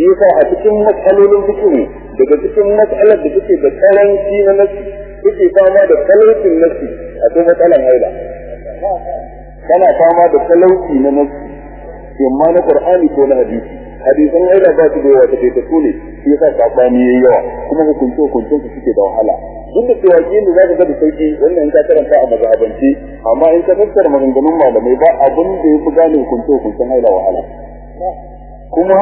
Yasa a cikin matsalolin fikihu daga cikin matsalar da take da karanci na nasi take fama da talaucin nasi akwai matsalar haila. Kana fama da talauci na nasi imma na qur'ani ko na hadisi. Hadisan haila ba su da yawa take ta tune shi yasa saɓani yayi yawa kuma hukunce hukuncen su suke da wahala. Duk da cewa kin da zaka ga da sauƙi wannan in ka karanta a mazhabanci amma in ka tattara maganganun malamai ba abin da yafi gane hukunce hukuncen haila wahala. Kuma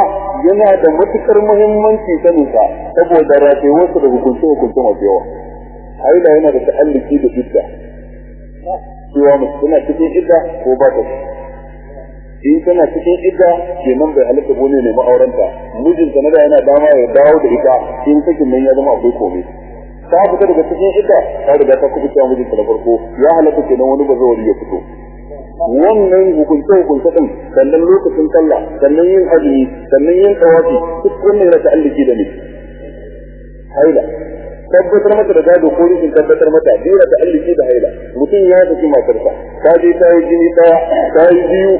yana da matuƙar muhimmanci sanin sa saboda rayuwar su da hukunce hukunce masu yawa. Haila yana da ta'alluki da idda. Cewa tana cikin idda ko ba ta in tana cikin idda kenan bai halitta ba ne ne ma'auranta mijinta na da yana dama ya dawo da ita in sakin nan ya zama akwai komai ta fita daga cikin idda ta riga ta kuɓuce cewa mijinta na farko. Ya halatta kenan wani bazawari ya fito. Wannan hukunce hukunce din sannan lokacin sallah sannan yin azumi sannan yin tawafi duk wannan yana ta'alliki da ne haila. Tabbatar mata da gado ko rikin tabbatar mata biyu da ta'alliki da haila. Mutum ya saki matarsa ta je ta yi jini ɗaya ta yi biyu.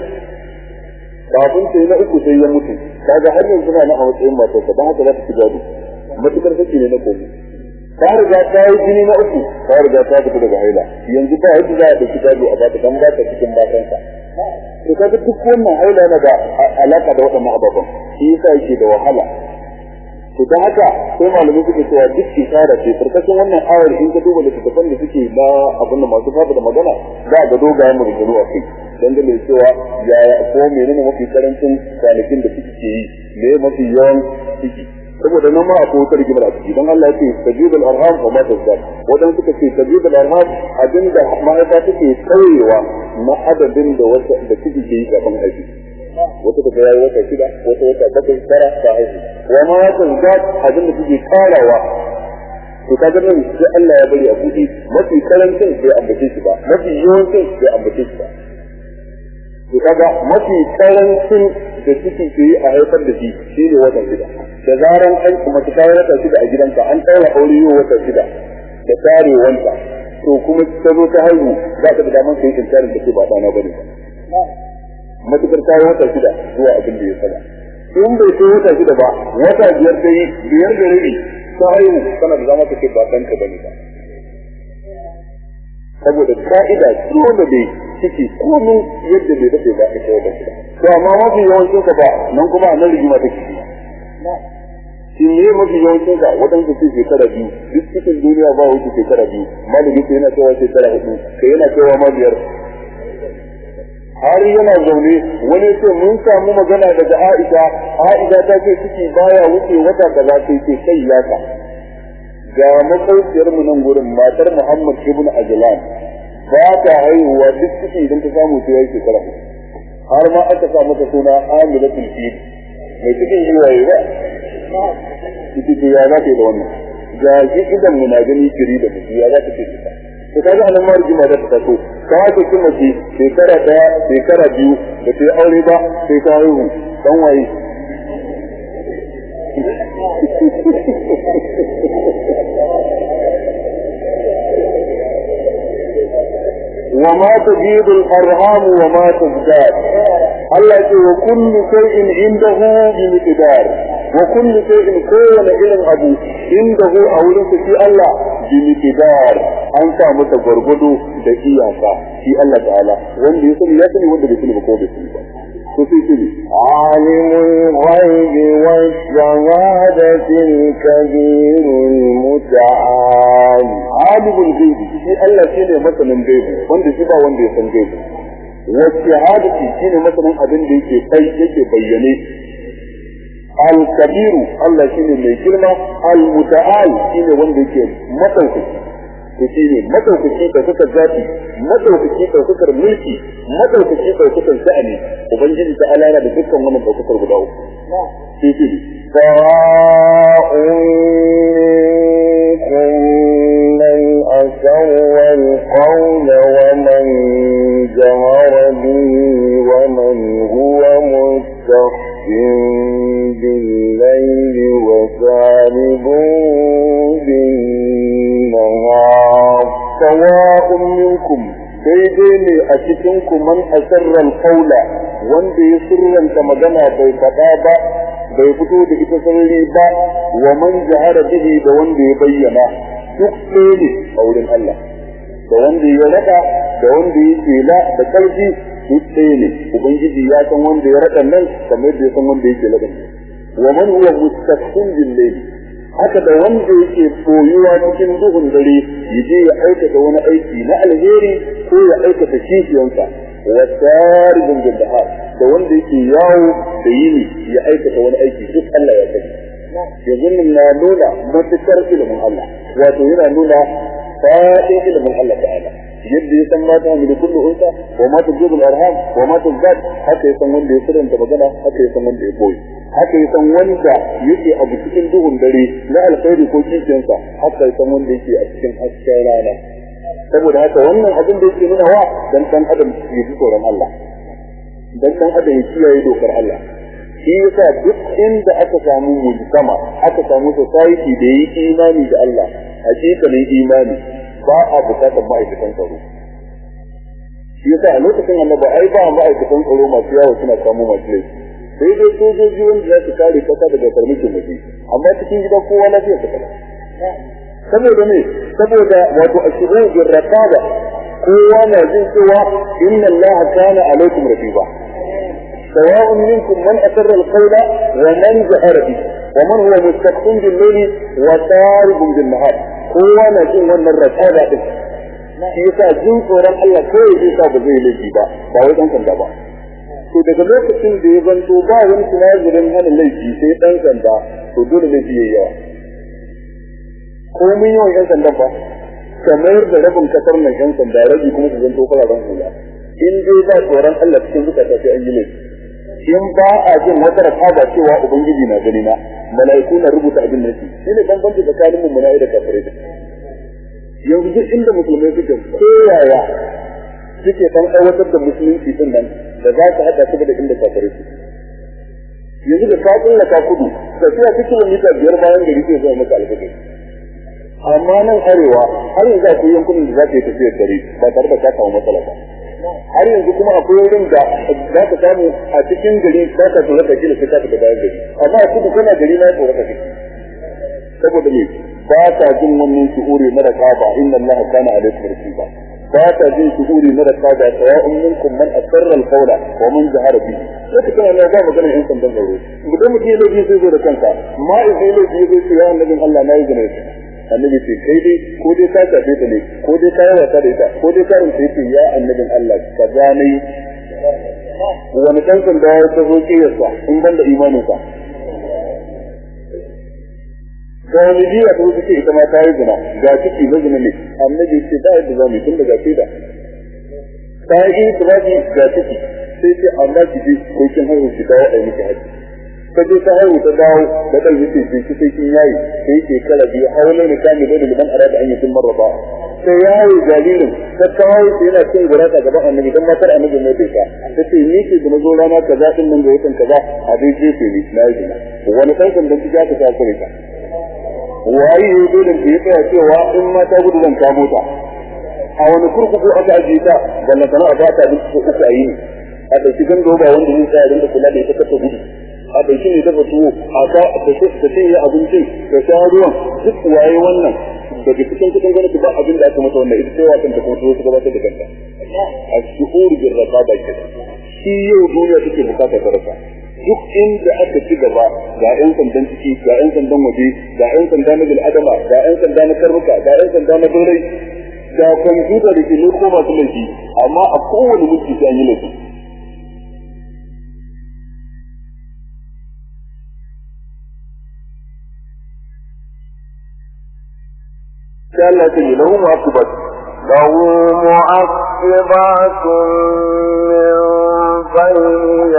Kafin ta yi na uku sai ya mutu. Kaga har yanzu na a matsayin matarsa don haka za ta ci gado. Matukar saki ne na komai ta riga ta yi jini na uku ta riga ta fita daga haila. Yanzu ba yadda za a ɗauki gado a bata dan ba ta cikin matansa to kaga duk wannan haila yana da alaka da waɗannan ababen shi yasa yake da wahala. To don haka sai malamai suke cewa duk isara ce ƙarƙashin wannan ayar in ka duba littattafan da suke na abin da masu fada da magana za a ga dogayen maganganu a kai. Dangane da cewa yaya ko menene mafi ƙarancin kwanakin da suke ke yi me mafi yawan ciki. Saboda nan ma akwai wata rigimar a ciki. Don Allah ce tajibul arham wa ma tazkar. Wadan suka ce tajibul arham abin da mahaifa take tsayewa na adadin da wata da ciki yi kafin haihu wata ta yayi wata shida wata wata bakwai tara ta haihu wa ma tazkar abin da take karawa. To kaga nan sai Allah ya bari a buɗe. Mafi ƙarancin bai ambace shi ba. Mafi yawancin bai ambace shi ba. To kaga mafi ƙarancin da suke ke yi a haifar da shi shi ne wata shida. Da zaran an kuma ta kawo wata shida a gidanka an ɗaura aure yau wata shida da tarewanta to kuma ta zo ta haihu za ka da damar sai inkarin da ke ba ɗana ba ne ba. Matukar kawo wata shida zuwa abin da ya sama in bai kai wata shida ba wata biyar ta yi biyar da rabi ta haihu kana da zama ka ce ba ɗanka ba ne ba. Saboda ka'ida dole bai ciki komai yadda bai dace ba ita wata shida to amma mafi yawancin ka ba nan kuma nan rigima take. Shi ne mafi yawancin ka waɗansu ce shekara biyu duk cikin duniya ba wuce shekara biyu. Malami ce yana cewa shekara huɗu kai yana cewa ma biyar. Har yana zaune wani ce mun samu magana daga Aisha Aisha ta ce ciki baya wuce wata kaza sai ce kai ya ka ga makauciyar mu nan gurin matar Muhammad ibn Ajlan. Ba ta haihuwa duk ciki idan ta samu ta yi shekara har ma aka sa mata suna Amilatul Fil mai cikin yiwaye ba? Ita ce ya za ta yi da wannan? Ga shi idan mu na gani kiri da mutu ya za ta ce ta kaga a nan ma rigima da ta taso. Ka haka kin mace shekara ɗaya shekara biyu da ta yi aure ba sai ta haihu. Dan waye? وما تزيد الأرham وما تزداد Allah ce wa kullu shay'in indahu bi miqdar wa kullu shay'in kowane irin abu indahu a wurin shi Allah bi miqdar an sa masa gwargwado da iyaka shi Allah ta'ala wanda ya sani ya sani wanda bai sani ba ko bai sani ba to sai shi alimul ghaibi wash shahadati al-kabirul muta'al alimul ghaibi shi Allah shine masanin gaibi wanda shi ba wanda ya san gaibi والشهادة شين مثلا أبن دي كي كي يكي بياني الكبير الله شين من كلمة المتعال شين وان دي كي مطوكي shine madaukaki ɗaukakar zafi madaukaki ɗaukakar mulki madaukaki ɗaukakar sha'ani ubangiji ta alana da dukkan wannan ɗaukakar guda uku shi shi من أسر القول ومن جهر به ومن هو مستخف بالليل وسارب daidai ne a cikin ku man asarran kaula wanda ya sirranta magana bai faɗa ba bai fito da ita sarari ba wa man jahara bihi da wanda ya bayyana duk ɗaya ne a wurin Allah. Da wanda ya raka da wanda ya tsela da ƙarfi duk ɗaya ne. Ubangiji ya san wanda ya raka nan kamar da ya san wanda yake ladan wa man huwa mustaqim bil layl. Haka da wanda yake koyuwa cikin duhun dare ya je ya aikata wani aiki na alheri ko ya aikata kishiyansa wa saribun bil dahar da wanda yake yawo da yini ya aikata wani aiki duk Allah ya sani. Yanzu na nuna matuƙar ilimin Allah wato yana nuna fa'in ilimin Allah ta'ala. Yadda ya san mata hamili kullu unsa wa ma tujibul arham wa ma tuzad haka ya san wanda ya sirranta magana haka ya san wanda ya ɓoye haka ya san wanda yake abu cikin duhun dare na alkhairi ko kishiyansa haka ya san wanda yake a cikin hasken rana. Saboda haka wannan abin da yake nuna wa dan dan adam ya ji tsoron Allah. Dan dan adam ya kiyaye dokar Allah. Shi yasa duk inda aka samu mujtama aka samu society da yi imani da Allah hakikalin imani ba a buƙatar ma'aikatan tsaro. Shi yasa a lokacin annabi ai ba ma'aikatan tsaro masu yawo suna kamo masu laifi. Sai dai sojoji wanda za su kare kasa daga farmakin waje amma cikin gidan kowa lafiya ta kala saboda ne saboda wato a shigo bin raqaba kowa na jin cewa inna allaha kana alaikum raqiba سواء منكم من أسر القول ومن جهر به ومن هو مستقيم بالليل وسارب بالنهار هو نجم من الرسالة shi yasa jin tsoron Allah kawai zai sa ba zai laifi ba ba wai dan sanda ba to daga lokacin da ya zanto ba wani sinadarin hana laifi sai dan sanda to dole laifi yayi yawa. Ko mun yawan yan sanda ba? Kamar da rabin ƙasar nan yan sanda rabi kuma su zanto fararen hula. In dai ba tsoron Allah cikin zukata sai an yi laifi. In ba a jin wata rakaba cewa ubangiji na gani na mala'iku na rubuta abin nan shi shine bambanci tsakanin mu da kafirai. Yanzu duk inda musulmai suke koyaya suke san aiwatar da musulunci ɗin nan da za ka haɗa su da inda kafirai su yanzu da ka kulla ka kudu tafiya ta kilomita biyar bayan gari sai zuwa maka alfajir amma nan arewa har yanzu akwai yankunan da za ka yi tafiyar dare ba tare da ka samu matsala ba. Har yanzu kuma akwai wurin da za ka samu a cikin gari za ka tsoro ka kila sai ka fita bayan gari. Amma a kudu kana gari na tsoro ka kake saboda me? Ba ta jin wannan shu'uri na raqaba inna allaha kana alaykum raqiba. Ta man asarra al-qawla wa man jahara bihi. Sai kana ne ba magana in san dan tsaro mutum mutum ya laifi sai zo da kanka ma idan laifi ya zo ya annabin Allah na yi gane annabi ce kai dai ko dai ka tafi ta ne ko dai ka yawa ta da ita ko dai ka rinta ya ce ya sanda ya ta zo kiyarsa in ga wani jiya ta wuce ita ma ta yi zina. Ga ciki na zina ne. Annabi ce ba yadda za mu tun daga sai da ta yi itibaki ga ciki. Sai ce amma ki ko kin haihu ki dawo a miki haji. Ta je ta haihu ta dawo da ɗan ya ce ce ki sai kin yayi sai ke kala biyu haula ne kami da liman arada an yi tun marraba. Sai yayi jaririn ta kawo shi yana cin gurata gaban annabi dan matar annabi mai dinka ta ce ni ke da na zo rana kaza ɗin nan ga watan kaza a dai jefe ni na yi wani ɗan sandan ki ta ta kare ta. Waye ya dole da ya tsaya cewa in ma ta gudu zan kamo ta? A wani kurkuku aka ajiye ta ballan sana a ba ta duk uku a yi a ɗauki gando ba wanda zai tsaya rinka kula da ita ta gudu. A ɗauki ne dafa tuwo a ka da ta ce ya abincin da sha ruwan. Duk waye wannan daga cikin cikin gwamnati ba abin da aka mata wannan ita sai wasan ta kuma tuwo su gabatar da kanta. A shuhur bin raqaba ke shi yau duniya take buƙatar ta rasa. duk inda aka ci gaba ga yan sandan ciki ga yan sandan waje ga yan sanda na adama ga yan sanda na karnuka ga yan sanda na dorai ga kwamfuta da ke ne ko masu laifi amma a kowane mulki sai an yi laifi. Sai Allah ta yi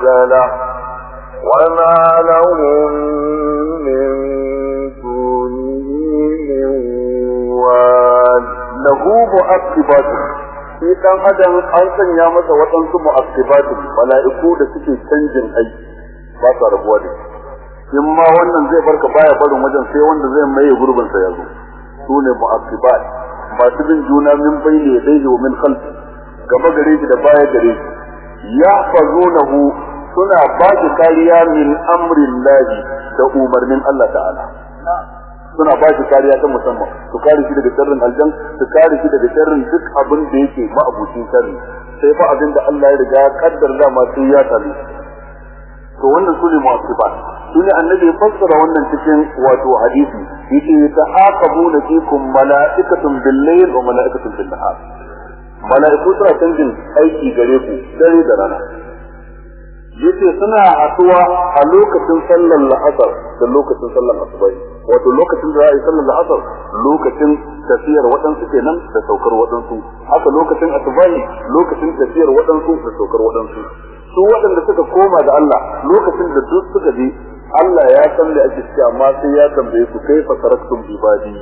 مرد له وما لهم من دونه من وال له mu'aqibat shi dan adam an sanya masa waɗansu mu'aqibat mala'iku da suke canjin aiki ba sa rabuwa da shi in ma wannan zai barka baya barin wajen sai wanda zai maye gurbin sa yazo su ne mu'aqibat masu bin juna min bayni yadayhi wa min khalfi gaba gare shi da baya gare shi yahfazunahu suna ba shi kariya min amrin lahi da umarnin Allah ta'ala. Suna ba shi kariya ta musamman su kare shi daga sharrin aljan su kare shi daga sharrin duk abin da yake ma'abucin sharri. Sai fa abin da Allah ya riga kaddar dama sai ya same to wannan su ne mu'aqibat su ne annabi ya fassara wannan cikin wato hadisi. Yace ta'aqabuna fikum mala'ikatun bil-layl wa mala'ikatun bin-nahar mala'iku suna canjin aiki gare ku dare da rana. Ya ce suna haɗuwa a lokacin sallar la'asar da lokacin sallar asubai wato lokacin da za a yi sallar la'asar lokacin tafiyar waɗansu kenan da saukar waɗansu. Haka lokacin asubai lokacin tafiyar waɗansu da saukar waɗansu. Su waɗanda suka koma da Allah lokacin da duk suka je Allah ya san da ake ciki amma sai ya tambaye su kai fa taraktum ibadi?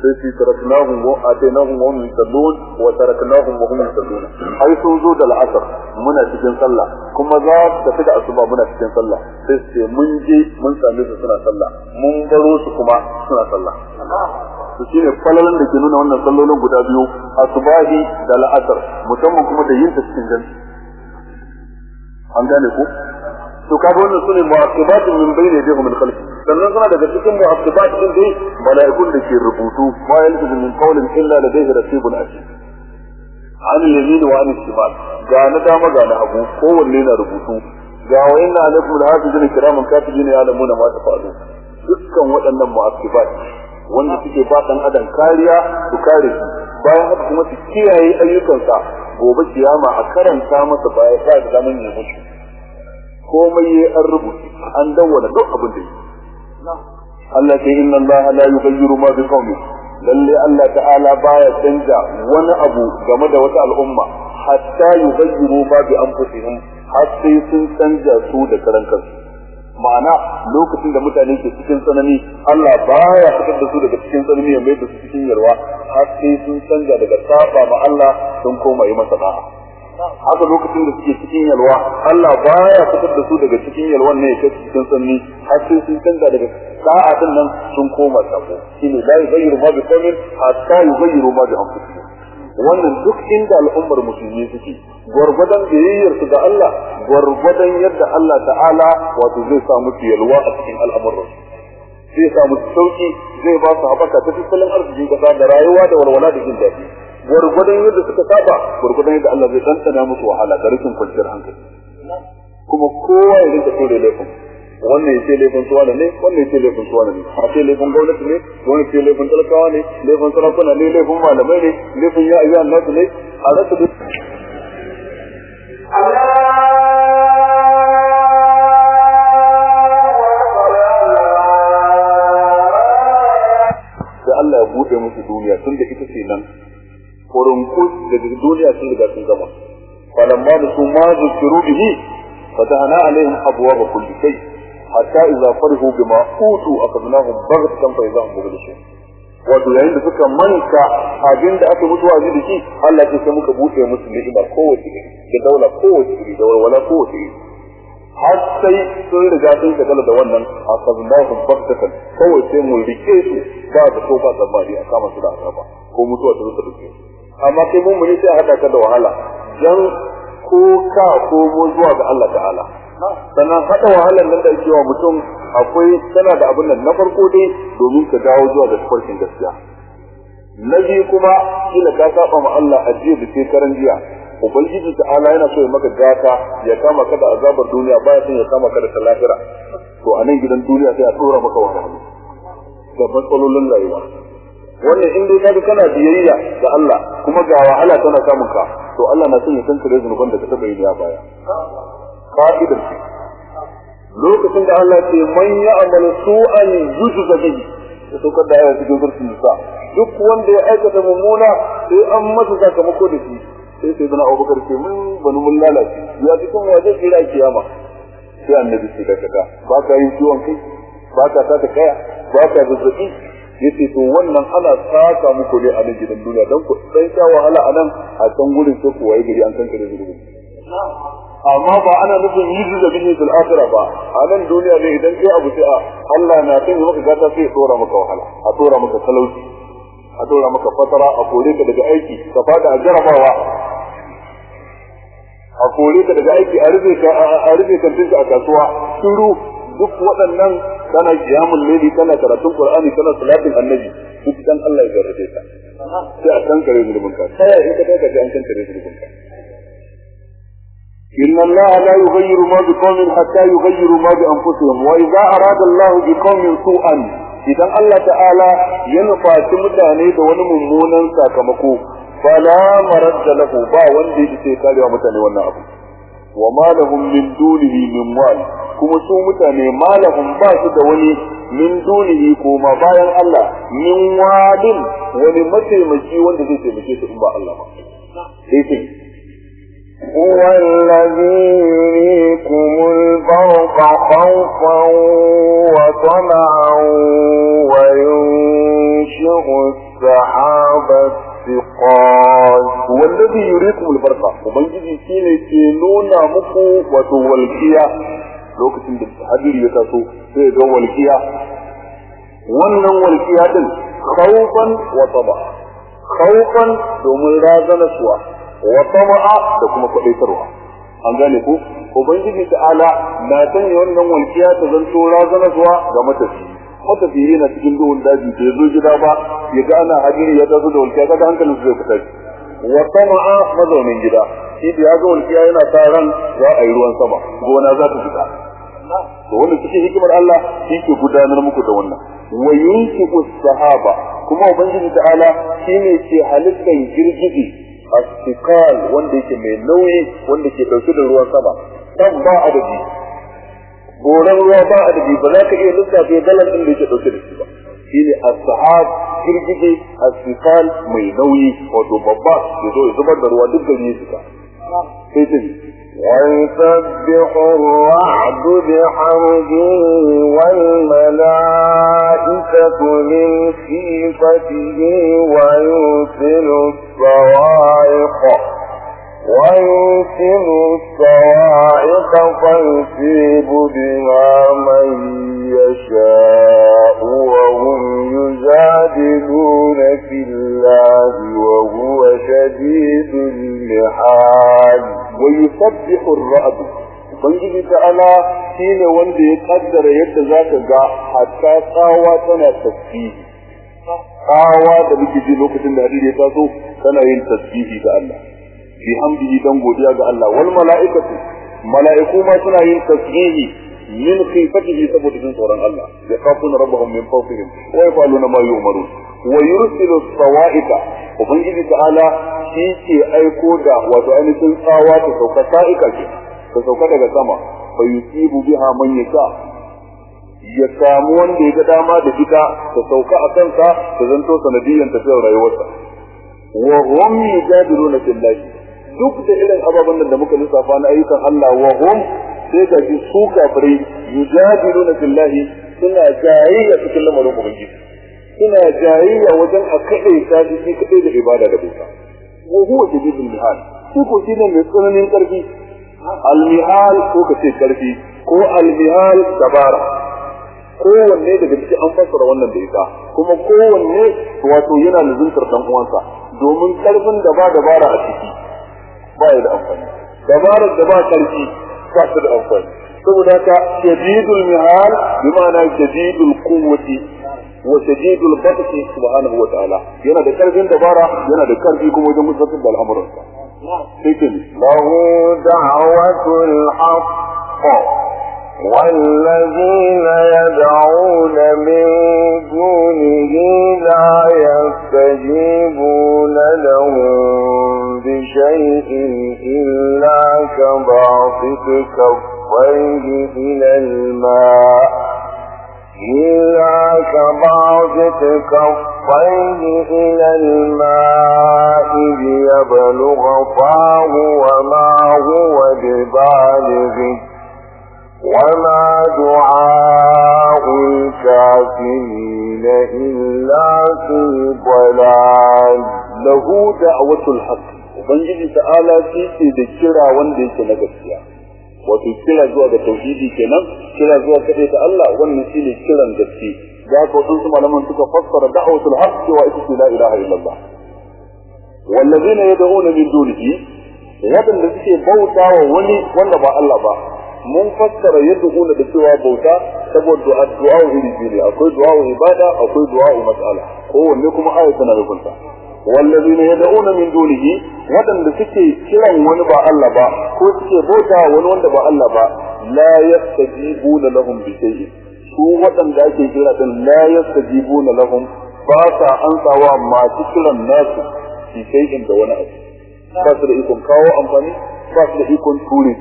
Sai su taraknahum wa atainahum wa hum yusallun wa taraknahum wa hum yusallun. Ai sun zo da al'asar muna cikin sallah kuma za su tafi da asuba muna cikin sallah. Sai su ce mun je mun same su suna sallah mun baro su kuma suna sallah. To shine falalan da ke nuna wannan sallolin guda biyu asubahi da la'asar musamman kuma da yin ta cikin jami'i an gane ku? To kaga wannan su ne mu'aqibatun min bayni yadayhim min khalfi sannan suna daga cikin mu'aqibat din dai mala'ikun da ke rubutu ma yalfizu min qawlin illa ladayhi raqibun atid. An yamin wa an shimal ga na dama ga na hagu kowanne na rubutu. Ga wa inna alaikum lahafizun kiraman katibina ya'lamuna ma tafa'alun dukkan waɗannan mu'aqibat wanda suke ba dan adam kariya su kare shi. Bayan haka kuma su kiyaye ayyukansa. Gobe kiyama a karanta masa baya ba da zaman ya mutu komai ya an rubuta an dawwana duk abin da yake Allah ce inna Allah la yughayyiru ma bi qaumin lalle Allah ta'ala baya canja wani abu game da wata al'umma hatta yughayyiru ma bi anfusihim har sai sun canja su da karan kansu. Ma'ana lokacin da mutane ke cikin tsanani Allah baya fitar da su daga cikin tsanani ya mai da su cikin yarwa har sai sun canja daga saba ma Allah sun koma yi masa da'a. Haka lokacin da suke cikin yalwa Allah baya fitar da su daga cikin yalwan ne ya cikin tsanani har sai sun canza daga sa'a ɗin nan sun koma sabo. Shine la yughayyiru ma bi qawmin hatta yughayyiru ma bi anfusihim. Wannan duk inda al'ummar musulmi suke gwargwadon biyayyar su ga Allah gwargwadon yadda Allah ta'ala wato zai sa musu yalwa a cikin al'amuran zai sa musu sauƙi zai ba su haɓaka ta tattalin arziki kasa da rayuwa da walwala da jin daɗi. Gwargwadon yadda suka saba gwargwadon yadda Allah zai ɗanɗana musu wahala da rashin kwanciyar hankali. Kuma kowa ya rinka kore laifin. Wannan ya ce laifin suwa ne wannan ya ce laifin suwa ne. A ce laifin gwamnati ne wani ce laifin talakawa ne laifin sarakuna ne laifin malamai ne laifin ya ayyuan nasu ne. A rasa duk Allah ya buɗe musu duniya tun da ita ce nan. Kurunkus daga duniya sun riga sun gama. Falamma da su ma zukiru bihi fatahna alaihim abwaaba kulli shay hatta idza farihu bima utu akhadnahum baghtatan fa idza hum wato yayin da suka manta abin da aka mutu wazi da Allah ya sai muka buɗe musu ni'ima kowace iri da daula kowace iri da walwala kowace iri. Har sai sun riga sun shagala da wannan akhadnahum baghtatan kawai sai mu riƙe su ba da ko ba tsammani a kama su da azaba ko mutuwa ta zo ta su. Amma kai mun muni sai a haɗa ka da wahala. Dan ko ka ko mu zuwa ga Allah ta'ala. Sannan haɗa wahalar nan da ake wa mutum akwai tana da abin nan na farko dai domin ka dawo zuwa ga farkin gaskiya. Na biyu kuma kila ka saba ma Allah a jiya da shekaran jiya. Ubangiji ta'ala yana so ya maka gata ya kama ka da azabar duniya baya son ya kama ka da lahira. To a nan gidan duniya sai a tsora maka wahala. Da matsalolin rayuwa. Wannan in dai kaga kana biyayya ga Allah kuma ga wahala tana samun ka to Allah na son ya kankare zunuban da ka taba yi a baya. Ka'idar ce. Lokacin da Allah ce man ya'mal su'an yujza bihi da saukar da aya cikin surtun nisa. Duk wanda ya aikata mummuna sai an masa sakamako da shi. Sai sai zana abubakar ce mun bani mun lalace. Ya fi kuma waje tsira kiyama. Sai annabi ce daga da ba ka yin ciwon kai ba ka saka kaya ba ka zazzaɓi ya ce to wannan ana saka muku ne a nan gidan duniya dan ku dan sha wahala a nan a can gurin sai ku waye gari an kanka da zulubi amma ba ana nufin yi da bihi fil akhirah ba. A nan duniya ne idan kai abu sai a Allah na san maka gata sai tsora maka wahala a tsora maka talauci a tsora maka fatara a kore ka daga aiki ka fada a jarabawa. A kore ka daga aiki a rufe ka a rufe kantinka a kasuwa. Shiru duk waɗannan kana kiyamun laili kana karatun qur'ani kana salatin annabi duk dan Allah ya garrabe ka sai a kan kare zulubin ka sai in ka kai ka an kan kare zulubin ka إن الله لا يغير ما بقوم حتى يغيروا ما بأنفسهم وإذا أراد الله بقوم سوءا إذا الله تعالى ينفع متاني دون ممونا ساكمكو فلا مرد له با وندي يتكالي ومتاني والنعب وما لهم من دونه من مال kuma su mutane malahum ba su da wani min dunihi koma bayan Allah min wadin wani mataimaki wanda zai taimake su in ba Allah ba sai ce هو الذي يريكم البرق خوفا وطمعا وينشئ السحاب الثقال هو الذي يريكم البرق وبنجي شيء ke nuna muku wato walkiya lokacin da hadiri ya taso sai ga walkiya wannan walkiya din khawfan wa tama'a khawfan domin razana suwa wa tama'a da kuma kwadaitarwa. An gane ku? Ubangiji ta'ala na sanya wannan walkiya ta zanto razana suwa ga matafiyi matafiyi yana cikin duhun daji bai zo gida ba ya ga ana hadiri ya taso da walkiya kaga hankalin su zai fita. Wa tama'a mazaunin gida. Shi da ya ga walkiya yana sa ran za a yi ruwan sama gona za ta fita. To wannan cikin hikimar Allah shi ke gudanar muku da wannan. Wa yunkiku sahaba kuma ubangiji ta'ala shine ke halittar girgiji astiqal wanda yake mai nauyi wanda ke ɗauke da ruwan sama. Kan ba adadi. Goran ruwa ba adadi ba za ka iya lissafe galan din da yake ɗauke da shi ba. Shine as-sahab girgije as-siqal mai nauyi wato babba ya zo ya zubar da ruwa duk gari ya fita sai ta ويسبح الرعد بحمده والملائكة من خيفته ويرسل الصواعق ويرسل الصواعق فيصيب بها من يشاء وهم يجادلون في الله وهو شديد المحال ويسبح الرعد Ubangiji ta'ala shi ne wanda ya kaddara yadda za ka ga hatta tsawa tana tasbihi. Tsawa da muke ji lokacin da hadiri ya taso tana yin tasbihi ga Allah. Bi hamdihi dan godiya ga Allah. Wal mala'ikatu mala'iku ma suna yin tasbihi min khifatihi saboda jin tsoron Allah. Ya kafuna rabbahum min fawqihim wa yaf'aluna ma yu'marun. Wa yursilu sawa'ika Ubangiji ta'ala shi ke aiko da wato ainihin tsawa ta sauka sa'ika ke ta sauka daga sama. Fa yusibu biha man yasha. Ya samu wanda ya ga dama da ita ta sauka a kansa ta zanto sanadiyan tafiyar rayuwarsa. Wa hum yujadiluna fillahi. Duk da irin ababen da muka lissafa na ayyukan Allah wa hum sai ka ji su kafirai yujadiluna fillahi suna jayayya cikin lamarin ubangiji. Suna jayayya wajen a kaɗai ta shi kaɗai da ibada da bauta. Wa huwa jadidul mihal. Shi ko shi ne mai tsananin ƙarfi. Al-mihal ko ka ce ƙarfi ko al-mihal dabara. Kowanne daga ciki an fassara wannan da ita kuma kowanne wato yana luzuntar dan uwansa domin ƙarfin da ba dabara a ciki. ba ya da amfani dabarar da ba ƙarfi ba ta da amfani saboda haka shadidul mihal bi ma'ana shadidul quwwati وشديد البطش سبحانه وتعالى yana da karfin dabara yana da karfi kuma wajen mutuntar da al'amuran sa sai له دعوة الحق والذين يدعون من دونه لا يستجيبون لهم بشيء إلا كباسط كفيه إلى الماء إلا كباسط كفيه إلى الماء ليبلغ فاه وما هو ببالغه. وما دعاء الكافرين إلا في ضلال له دعوة الحق وبنجي تعالى في ذكرى ga tauhidi kenan kira zuwa kaɗai ta Allah wannan shine kiran gaske da ka wasu malaman suka fassara da'watul haqq wa ita la ilaha illallah wallazina yad'una min dunihi wadanda suke bauta wa wani wanda ba Allah ba mun fassara yadda kuna da cewa bauta saboda addu'a iri biyu ne. Akwai du'a ibada akwai du'a mas'ala. Kowanne kuma aya tana hukunta. Wallazina yad'una min dunihi wadanda suke kiran wani ba Allah ba ko suke bauta wani wanda ba Allah ba la yastajibuna lahum bi shay'in. Su wadanda ake kira din la yastajibuna lahum ba sa ansawa masu kiran nasu bi shay'in da wani abu. Ba su da ikon kawo amfani ba su da ikon ture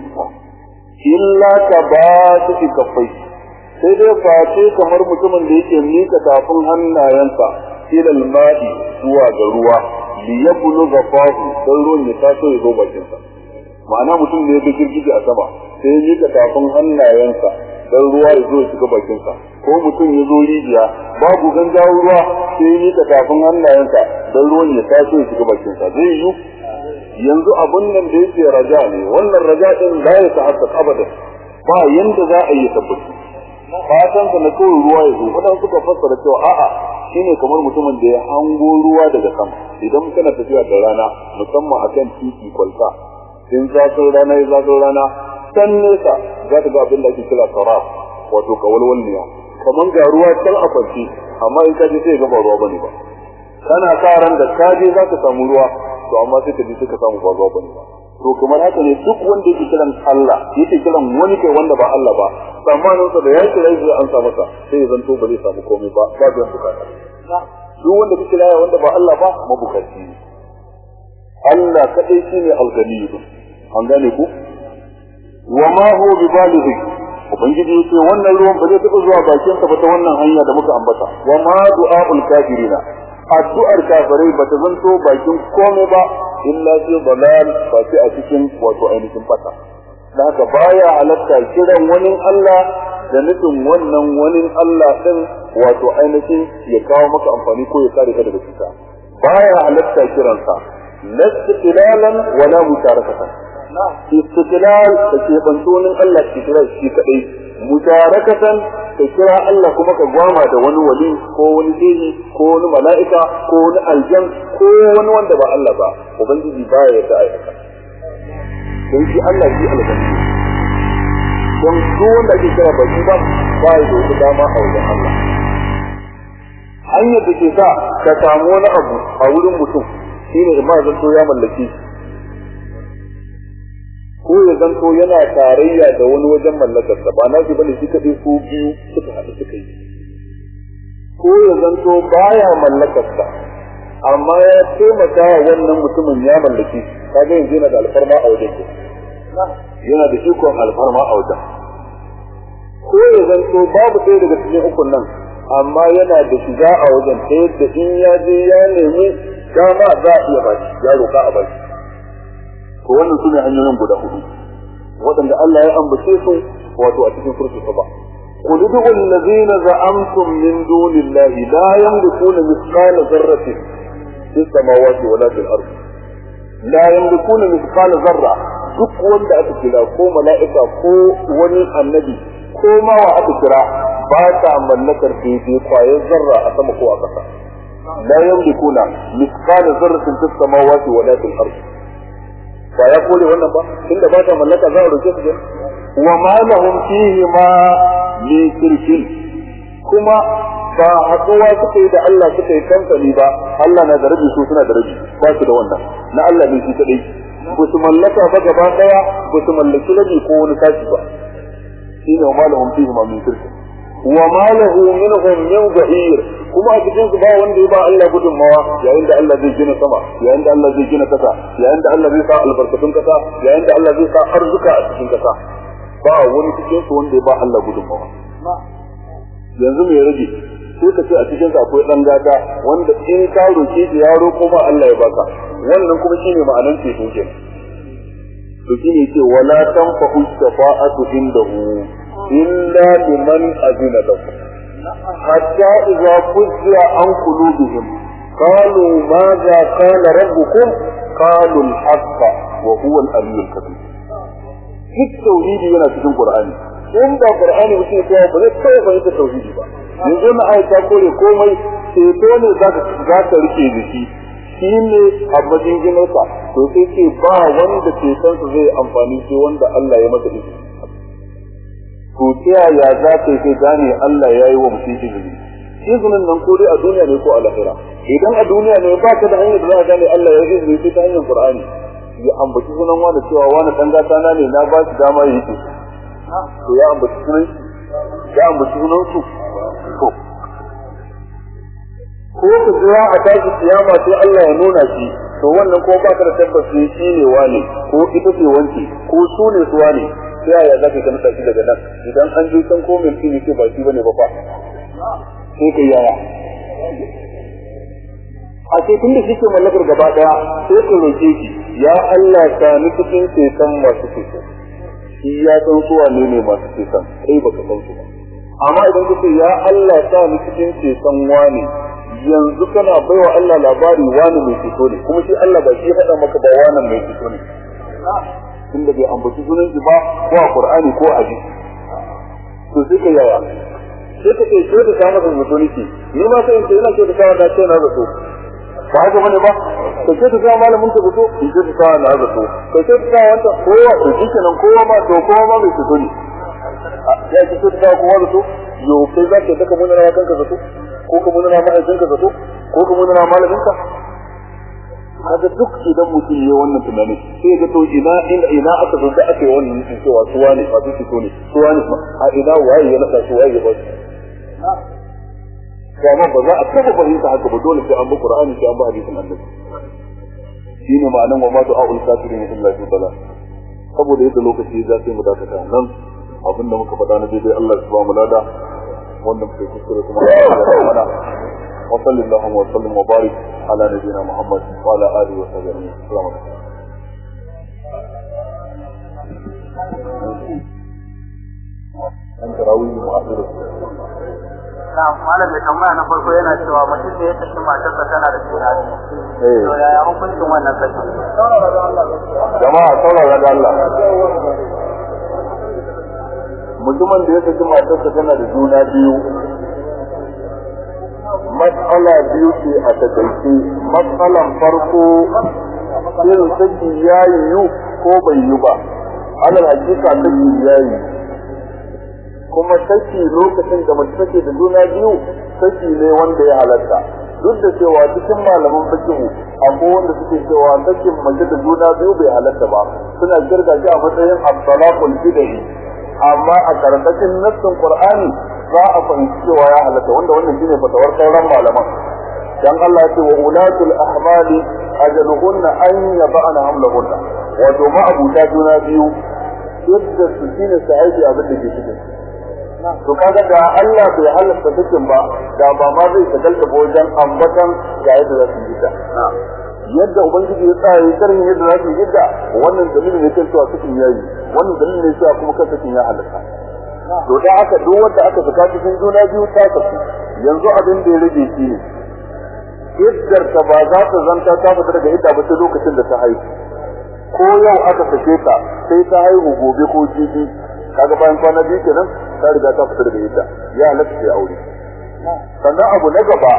illa ka ba su kafai sai dai face kamar mutumin da yake mika tafin hannayensa ila al-ma'i zuwa ga ruwa li yabluga fahu dan ruwan ya taso ya zo bakin sa ma'ana mutum ne ya girgije a sama sai ya mika tafin hannayensa dan ruwa ya zo ya shiga bakin sa ko mutum ya zo rijiya babu gangawo ruwa sai ya mika tafin hannayensa dan ruwan ya taso ya shiga bakin sa zai yi yanzu abun nan da yake raja ne wannan raja din la ya ta'atta abadan ba yanda za a yi tabbata fatan da na kawai ruwa ya zo. Wadanda suka fassara cewa a'a shine kamar mutumin da ya hango ruwa daga sama. Idan kana tafiya da rana musamman akan titi kwalta in zafin rana ya zafin rana can nesa za ta ga abin da ake kira saraf wato kawalwalniya. Kamar ga ruwa can a kwance amma in ka je sai ga ba ruwa ba ne ba. Kana sa ran da ka je za ka samu ruwa to amma sai ka je sai ka samu ba ruwa ba ne ba. To kamar haka ne duk wanda yake kiran Allah yake kiran wani kai wanda ba Allah ba tsammanin sa da ya kira zai amsa masa sai ya zanto ba zai samu komai ba ba zai buƙata. Duk wanda kake kira wanda ba Allah ba mabukaci ne. Allah kadai shine al-ghani an gane ku? Wa ma huwa bi balighi. Ubangiji ya ce wannan ruwan ba zai taɓa zuwa bakin sa ba ta wannan hanya da muka ambata. Wa ma du'aul kafirina. Addu'ar kafirai ba ta zanto bakin komai ba illa fi dalal ba sai a cikin wato ainihin fata. Da haka baya halatta kiran wani Allah da nufin wannan wani Allah din wato ainihin ya kawo maka amfani ko ya kare ka daga cuta. Baya halatta kiransa. La istilalan wala musharakatan istiklal da ke bantonin Allah ke kira shi kadai musharakatan ka kira Allah kuma ka gwama da wani wali ko wani shehi ko wani mala'ika ko wani aljan ko wani wanda ba Allah ba. Ubangiji baya yadda aikata don shi Allah shi aljanni don duk wanda ake kira ba shi ba ba ya da wata dama a wajen Allah. Hanyar da ke sa ka samu wani abu a wurin mutum shine ma zanto ya mallaki ko ya zanto yana tarayya da wani wajen mallakarsa ba na ba ne shi kaɗai su biyu suka haɗu suka yi. Ko ya zanto baya mallakarsa amma ya taimaka wa wannan mutumin ya mallaki kaga yanzu yana da alfarma a wajen yana da ikon alfarma a wajen. Ko ya zanto babu ɗaya daga cikin ukun nan amma yana da shiga a wajen ta yadda in ya je ya nemi dama za a iya bashi ya roƙa a bashi to wannan sune hanyoyin guda hudu waɗanda Allah ya ambace su wato a cikin surtu saba قل ادعوا الذين زعمتم من دون الله لا يملكون مثقال ذرة في السماوات ولا في الأرض لا يملكون مثقال duk wanda aka kira ko mala'ika ko wani annabi ko ma wa aka kira ba ta mallakar daidai kwayar zarra a sama ko a ƙasa la yamlikuna mithqala zarratin fis samawati wala fil ardi ba ya kore wannan ba? Tunda ba ta mallaka za a roke su wa ma lahum fihi ma min shirkin. Kuma ba haɗuwa suka yi da Allah suka yi kamfani ba Allah na da su suna da ba su da wannan. Na Allah ne shi kadai ba su mallaka ba gaba ɗaya ba su mallaki rabi ko wani sashi ba. Shine wa ma lahum fihi ma min shirkin. Wa ma lahu minhum min zahir. Kuma a cikin su ba wanda ya ba Allah gudunmawa yayin da Allah zai gina sama yayin da Allah zai gina kasa yayin da Allah zai sa albarkatun kasa yayin da Allah zai sa arzuka a cikin kasa ba wani cikin su wanda ya ba Allah gudunmawa. Yanzu me rage? Sai ka ce a cikin sa akwai dan gata wanda in ka roke shi ya roko ba Allah ya baka. Wannan kuma shine ma'anar ceto kenan. To shine ya ce wala tanfa'u shafa'atu indahu illa liman azina lahu. حتى إذا فزع عن قلوبهم قالوا ماذا قال ربكم قالوا الحق وهو الأمير الكبير duk tauhidi yana cikin Qur'ani in da Qur'ani mutum ya ba zai kai fahimta tauhidi ba yanzu na aika kore komai ceto ne za ka rike da shi shi ne a majinginarsa to sai ce ba wanda cetonsa zai amfani sai wanda Allah ya masa izini to ta yaya za ka yi gane Allah ya yi wa mutum izini izinin nan ko dai a duniya ne ko a lahira? Idan a duniya ne ba ka da hanyar da za ka gane Allah ya yi izini sai ta hanyar Qur'ani. Ya ambaci sunan wani cewa wani dan gata na ne na ba shi dama ya yi to ya ambaci sunan ya ambaci sunan su? To. Ko ka jira a tashi kiyama sai Allah ya nuna shi to wannan ko ba ka da tabbas shi ne wane ko ita ce wance ko su ne su wane. Ta yaya za ka ga shi daga nan? Idan an je can ko mai ne ce ba shi ba ne ba fa. Sai ka yaya. A ce tun da shi ke mallakar gaba ɗaya sai ka roke shi ya Allah ka ni cikin ceton masu ceto. Shi ya san su wane ne masu ceton kai baka san su ba. Amma idan ka ce ya Allah ka ni cikin ceton wane. Yanzu kana baiwa Allah labari wani mai ceto ne kuma shi Allah ba shi faɗa maka ba wani mai ceto ne. Tunda bai ambaci sunan shi ba ko a Qur'ani ko a hadisi. To sai ka yaya? Sai ka ce sai ka samu da mutum ne ni ma sai in ce ina ce ta da ce na zato. Ba haka ba ne ba? Ka ce ta kawo malamin ka zato in ce ta kawo na zato. Ka ce ta kawo wanta kowa to shi kenan kowa ma to kowa ma bai fito ne. Ya ce ta kawo kowa zato? Yo kai za ka yi ka munana kanka zato? Ko ka munana mahaifinka zato? Ko ka munana malaminka? Kaga duk idan mutum ya wannan tunani sai ga to ina ina ina aka zo da yi wannan mutum cewa su wani fa su fito ne su wani a ina waye ya nasa su waye ya ba su kuma ba za a taba fahimta haka ba dole sai an bi qur'ani sai an bi hadisin annabi. Shine ma'anan wa ma du'a'ul kafirin illa fi dalal. Saboda yadda lokaci ya sai mu dakata nan abin da muka faɗa na daidai Allah ya ba mu lada wanda muke kuskure kuma ya mana وصل اللهم وسلم وبارك على نبينا محمد وعلى اله وصحبه اجمعين السلام عليكم أنت راوي مؤخر Na'am, malam mai tambaya na farko yana cewa mutum da ya saki matarsa tana da juna biyu. To yaya hukuncin wannan saki? jama'a saurara da Allah mutumin da ya saki matarsa tana da juna biyu matsala biyu ce a taƙaice. Matsalan farko irin saki ya yiwu ko bai yi ba? Alal hakika saki ya yi kuma saki lokacin da mace take da juna biyu saki ne wanda ya halatta. Duk da cewa cikin malaman fikihu akwai wanda suke cewa sakin mace da juna biyu bai halatta ba. Suna ƙirga shi a matsayin as-salaqul bid'i amma a ƙarƙashin nassin qur'ani za a fahimci cewa ya halatta wanda wannan shine fatawar sauran malaman. Dan Allah ya ce wa ulatul ahmali ajaluhunna an yab'ana hamlahunna. Wato ma abuta juna biyu yadda su shine su aiki abin da ke cikin to kaga da Allah bai halatta cikin ba da ba ma zai shagalta ba wajen ambatan ga yadda za su yi ta. Yadda ubangiji ya tsaya ya sharhin yadda za su ta wannan dalilin ne cewa cikin yayi. Wannan dalilin ne cewa kuma kan cikin ya halatta to da aka duk wanda aka saka cikin juna biyu ta kafu yanzu abin da ya rage shi ne iddar ta ba za ta zanta ta fita daga idda ba sai lokacin da ta haihu. Ko yau aka sake ta sai ta haihu gobe ko jibi. Kaga bayan kwana biyu kenan ta riga ta fita daga idda. Ya halatta sai aure. Sannan abu na gaba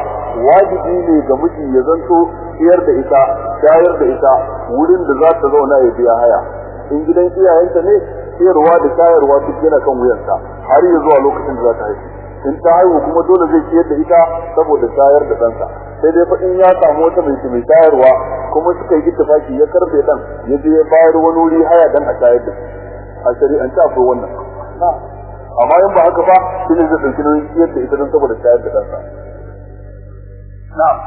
wajibi ne ga miji ya zanto ciyar da ita shayar da ita wurin da za ta zauna ya biya haya. In gidan iyayenta ne ciyarwa da shayarwa duk yana kan wuyarta har ya zuwa lokacin da za ta haihu. In ta haihu kuma dole zai ciyar da ita saboda shayar da ɗansa. Sai dai faɗin ya samu wata mai mai shayarwa kuma suka yi ittifaki ya ƙarfe ɗan ya je ya bayar wani wuri haya dan a shayar da a shari'ance akwai wannan. Amma in ba haka ba shi ne zai ɗauki nauyin ciyar da ita don saboda shayar da ɗansa Na'am.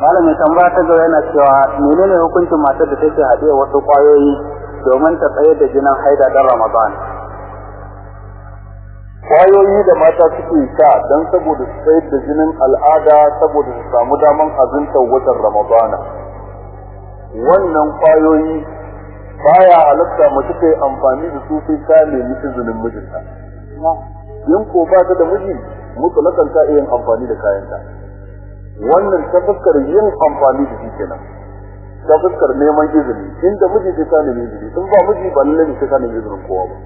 Malam mai tambaya ta gaba yana cewa menene hukuncin matar da take haɗe wasu ƙwayoyi domin ta tsayar da jinin haida don Ramadan? ƙwayoyi da mata suke sha don saboda su tsayar da jinin al'ada saboda su samu daman azuntar watan ramadana wannan ƙwayoyi baya halatta mace ta yi amfani da su sai ta nemi izinin mijinta in ko ba ta da miji mutulakan ta iya amfani da kayanta. Wannan ta fuskar yin amfani da shi kenan. Ta fuskar neman izini. Inda miji sai ta nemi izini. In ba miji ba lallai sai ta nemi izinin kowa ba.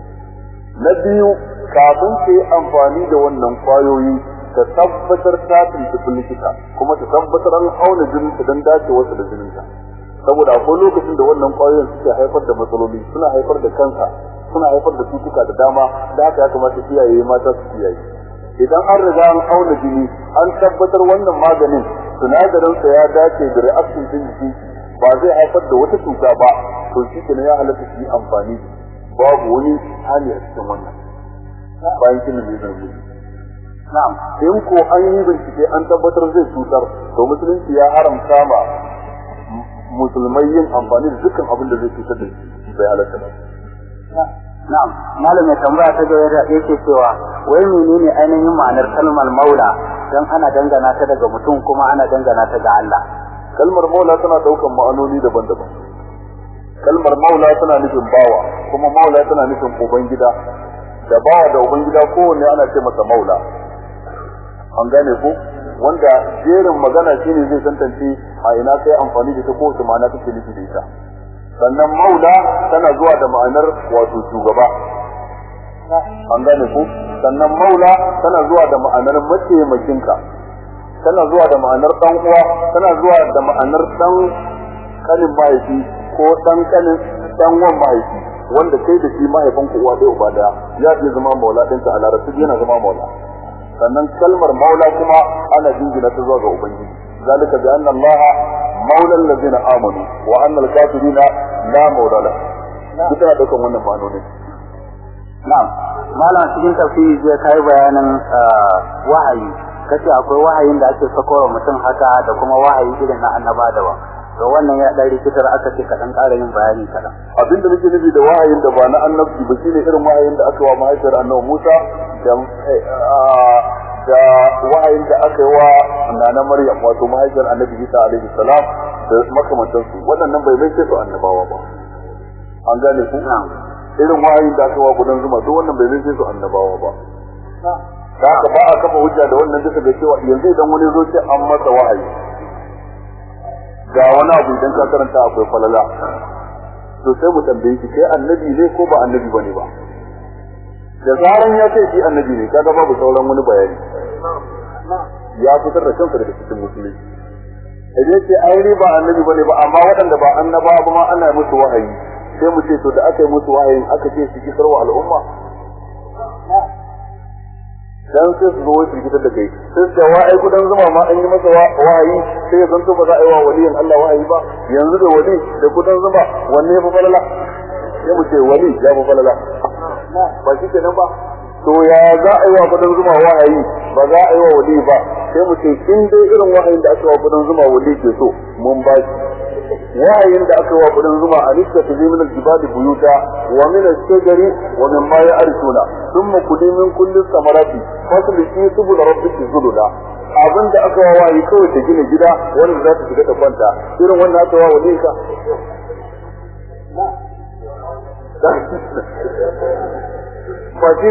Na biyu kafin ta yi amfani da wannan ƙwayoyi ta tabbatar ta tuntuɓi likita kuma ta tabbatar an auna jinin ta don dace wasu da jininta. Saboda akwai lokacin da wannan ƙwayoyin suke haifar da matsaloli suna haifar da kansa. Suna haifar da cutuka da dama da haka ya kamata kiyaye mata su kiyaye. Idan an riga an auna jini an tabbatar wannan maganin sinadarin sa ya dace da reaction din jiki ba zai haifar da wata cuta ba to shi kenan ya halatta shi amfani. Babu wani hali a cikin wannan. Bayan kin da zai Na'am. in ko an yi bincike an tabbatar zai cutar to musulunci ya haramta ma musulmai yin amfani da dukkan abin da zai cutar da shi bai halatta ba. Na'am. Malam mai tambaya ta gaba yake cewa wai menene ainihin ma'anar kalmar maula dan ana dangana ta daga mutum kuma ana dangana ta ga Allah. kalmar maula tana ɗaukan ma'anoni daban-daban. Kalmar maula tana nufin bawa kuma maula tana nufin ubangida. Da bawa da ubangida kowanne ana ce masa maula. An gane wanda jerin magana shine zai tantance a ina kai amfani da ta kowace ma'ana take nufi da ita. sannan maula tana zuwa da ma'anar wato shugaba. An gane ku? Sannan maula tana zuwa da ma'anar mataimakinka. Tana zuwa da ma'anar dan uwa tana zuwa da ma'anar dan kalin mahaifi ko dan kalin dan wan mahaifi wanda kai da shi mahaifin ku uwa ɗaya uba ɗaya. Ya iya zama maula ɗinka a larabci yana zama maula sannan kalmar maula kuma ana jingina ta zuwa ga ubangiji. Zalika bi anna allaha مولى الذين آمنوا وأن الكافرين لا مولى لهم. Kita da kan wannan ma'anonin. na'am malam cikin tafsiri zai kai bayanin wahayi kace akwai wahayin da ake sakowa mutum haka da kuma wahayi irin na annaba daban To wannan ya dan rikitar aka ce kadan ƙara yin bayani kadan abin da nake nufi da wahayin da ba na annabci ba shine irin wahayin da aka wa mahaifiyar annabi Musa da da wahayin da aka yi wa nana Maryam wato mahaifiyar annabi Isa alaihi salam da makamantansu. Waɗannan bai mai su annabawa ba. An gane ku? Irin wahayin da aka wa gudan zuma duk wannan bai zai su annabawa ba. Da haka ba a kafa hujja da wannan duka da cewa yanzu idan wani zo ce an masa wahayi ga wani abu idan ka karanta akwai falala. To sai mu tambaye shi kai annabi ne ko ba annabi ba ne ba? Da zaran ya ce shi annabi ne kaga babu sauran wani bayani. Ya fitar da kansa daga cikin musulunci idan ce ai ba annabi ba ne ba amma waɗanda ba annabawa ba ma ana musu wahayi. Sai mu ce to da aka yi musu wahayin aka ce su kisar wa al'umma dan sai su zo wasu rikitar da kai. Sai su wa ai kudan zuma ma an yi masa wahayi sai ya zanto ba za a yi wa waliyin Allah wahayi ba. Yanzu da wali da kudan zuma wanne ya fi falala? Sai mu ce wali ya fi falala. Ba shi kenan ba. To ya za a yi wa kudan zuma wahayi ba za a yi wa wali ba. Sai mu ce in dai irin wahayin da aka wa kudan zuma wali ke so mun ba shi. Wahayin da aka wa kuɗin zuma a lissa ta zai min jibali buyuta wa min al-shajari wa min ma ya'rishuna thumma kuli min kulli samarati fasliki subul rabbiki zulula. Abin da aka wa wahayi kawai ta gina gida wanda za ta shiga ta kwanta. Irin wannan aka wa wali ka? Ba shi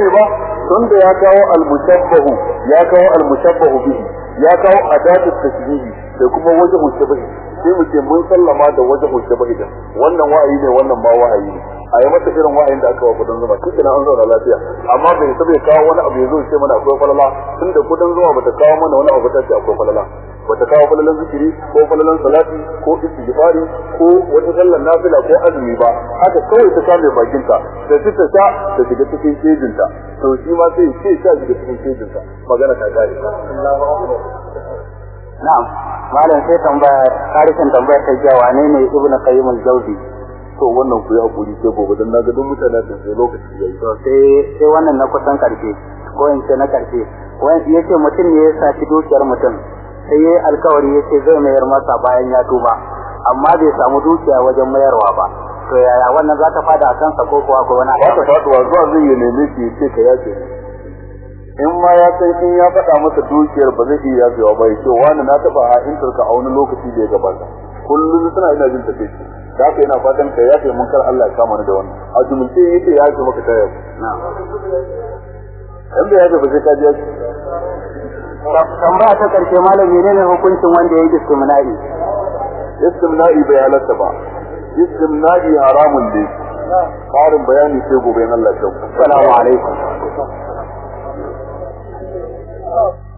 tun da ya kawo al-mushabbahu ya kawo al-mushabbahu bihi ya kawo adatu tashbihi da kuma shabahi sai mu ce mun sallama da wajhu shabahi da wannan wa'ayi ne wannan ma wa'ayi ne. A yi masa irin wa'ayin da aka wa kuɗin zuma. Duk da an zauna lafiya. Amma bai sabai kawo wani abu ya zo ce mana akwai falala. Tunda kuɗin zuma bata kawo mana wani abu ta ce akwai falala. Bata kawo falalan zikiri ko falalan salati ko istighfari ko wata sallar nafila ko azumi ba. Haka kawai ta kame bakinta. Da ta ta sha ta shiga cikin kejinta to shi ma sai ce sha shiga cikin kejinta magana ta kare. Na'am. Malam sai tambaya tarihin tambaya ta jiya wane ne ibnu qayyim al-jawzi? To wannan ku ya haƙuri sai gobe dan na ga duk mutane sun sai lokaci yayi. To sai sai wannan na kusan ƙarshe ko in ce na ƙarshe. Wani ya ce mutum ne ya saki dukiyar mutum sai yayi alkawari ya ce zai mayar masa bayan ya tuba amma bai samu dukiya wajen mayarwa ba. To yaya wannan za ta fada a kansa ko kuwa ko wani ba ta faɗuwa zuwa zai yi neme ki ce ka ya ce in ma ya san in ya faɗa masa dukiyar ba zai iya yafewa ba ya ce wani na taɓa ha'intar ka a wani lokaci da ya gabata. Kullum suna ina jin tafe shi da haka yana fatan ka yafe mun kar Allah ya kama ni da wannan. A jumulce yake ya yafe maka ta yafe. In bai yafe ba sai ka ji yafe. Tambaya ta ƙarshe malam menene hukuncin wanda ya yi istimna'i? Istimna'i bai halatta ba. Istimna'i haramun ne. Karin bayani sai gobe in Allah ya assalamu alaikum. Oh.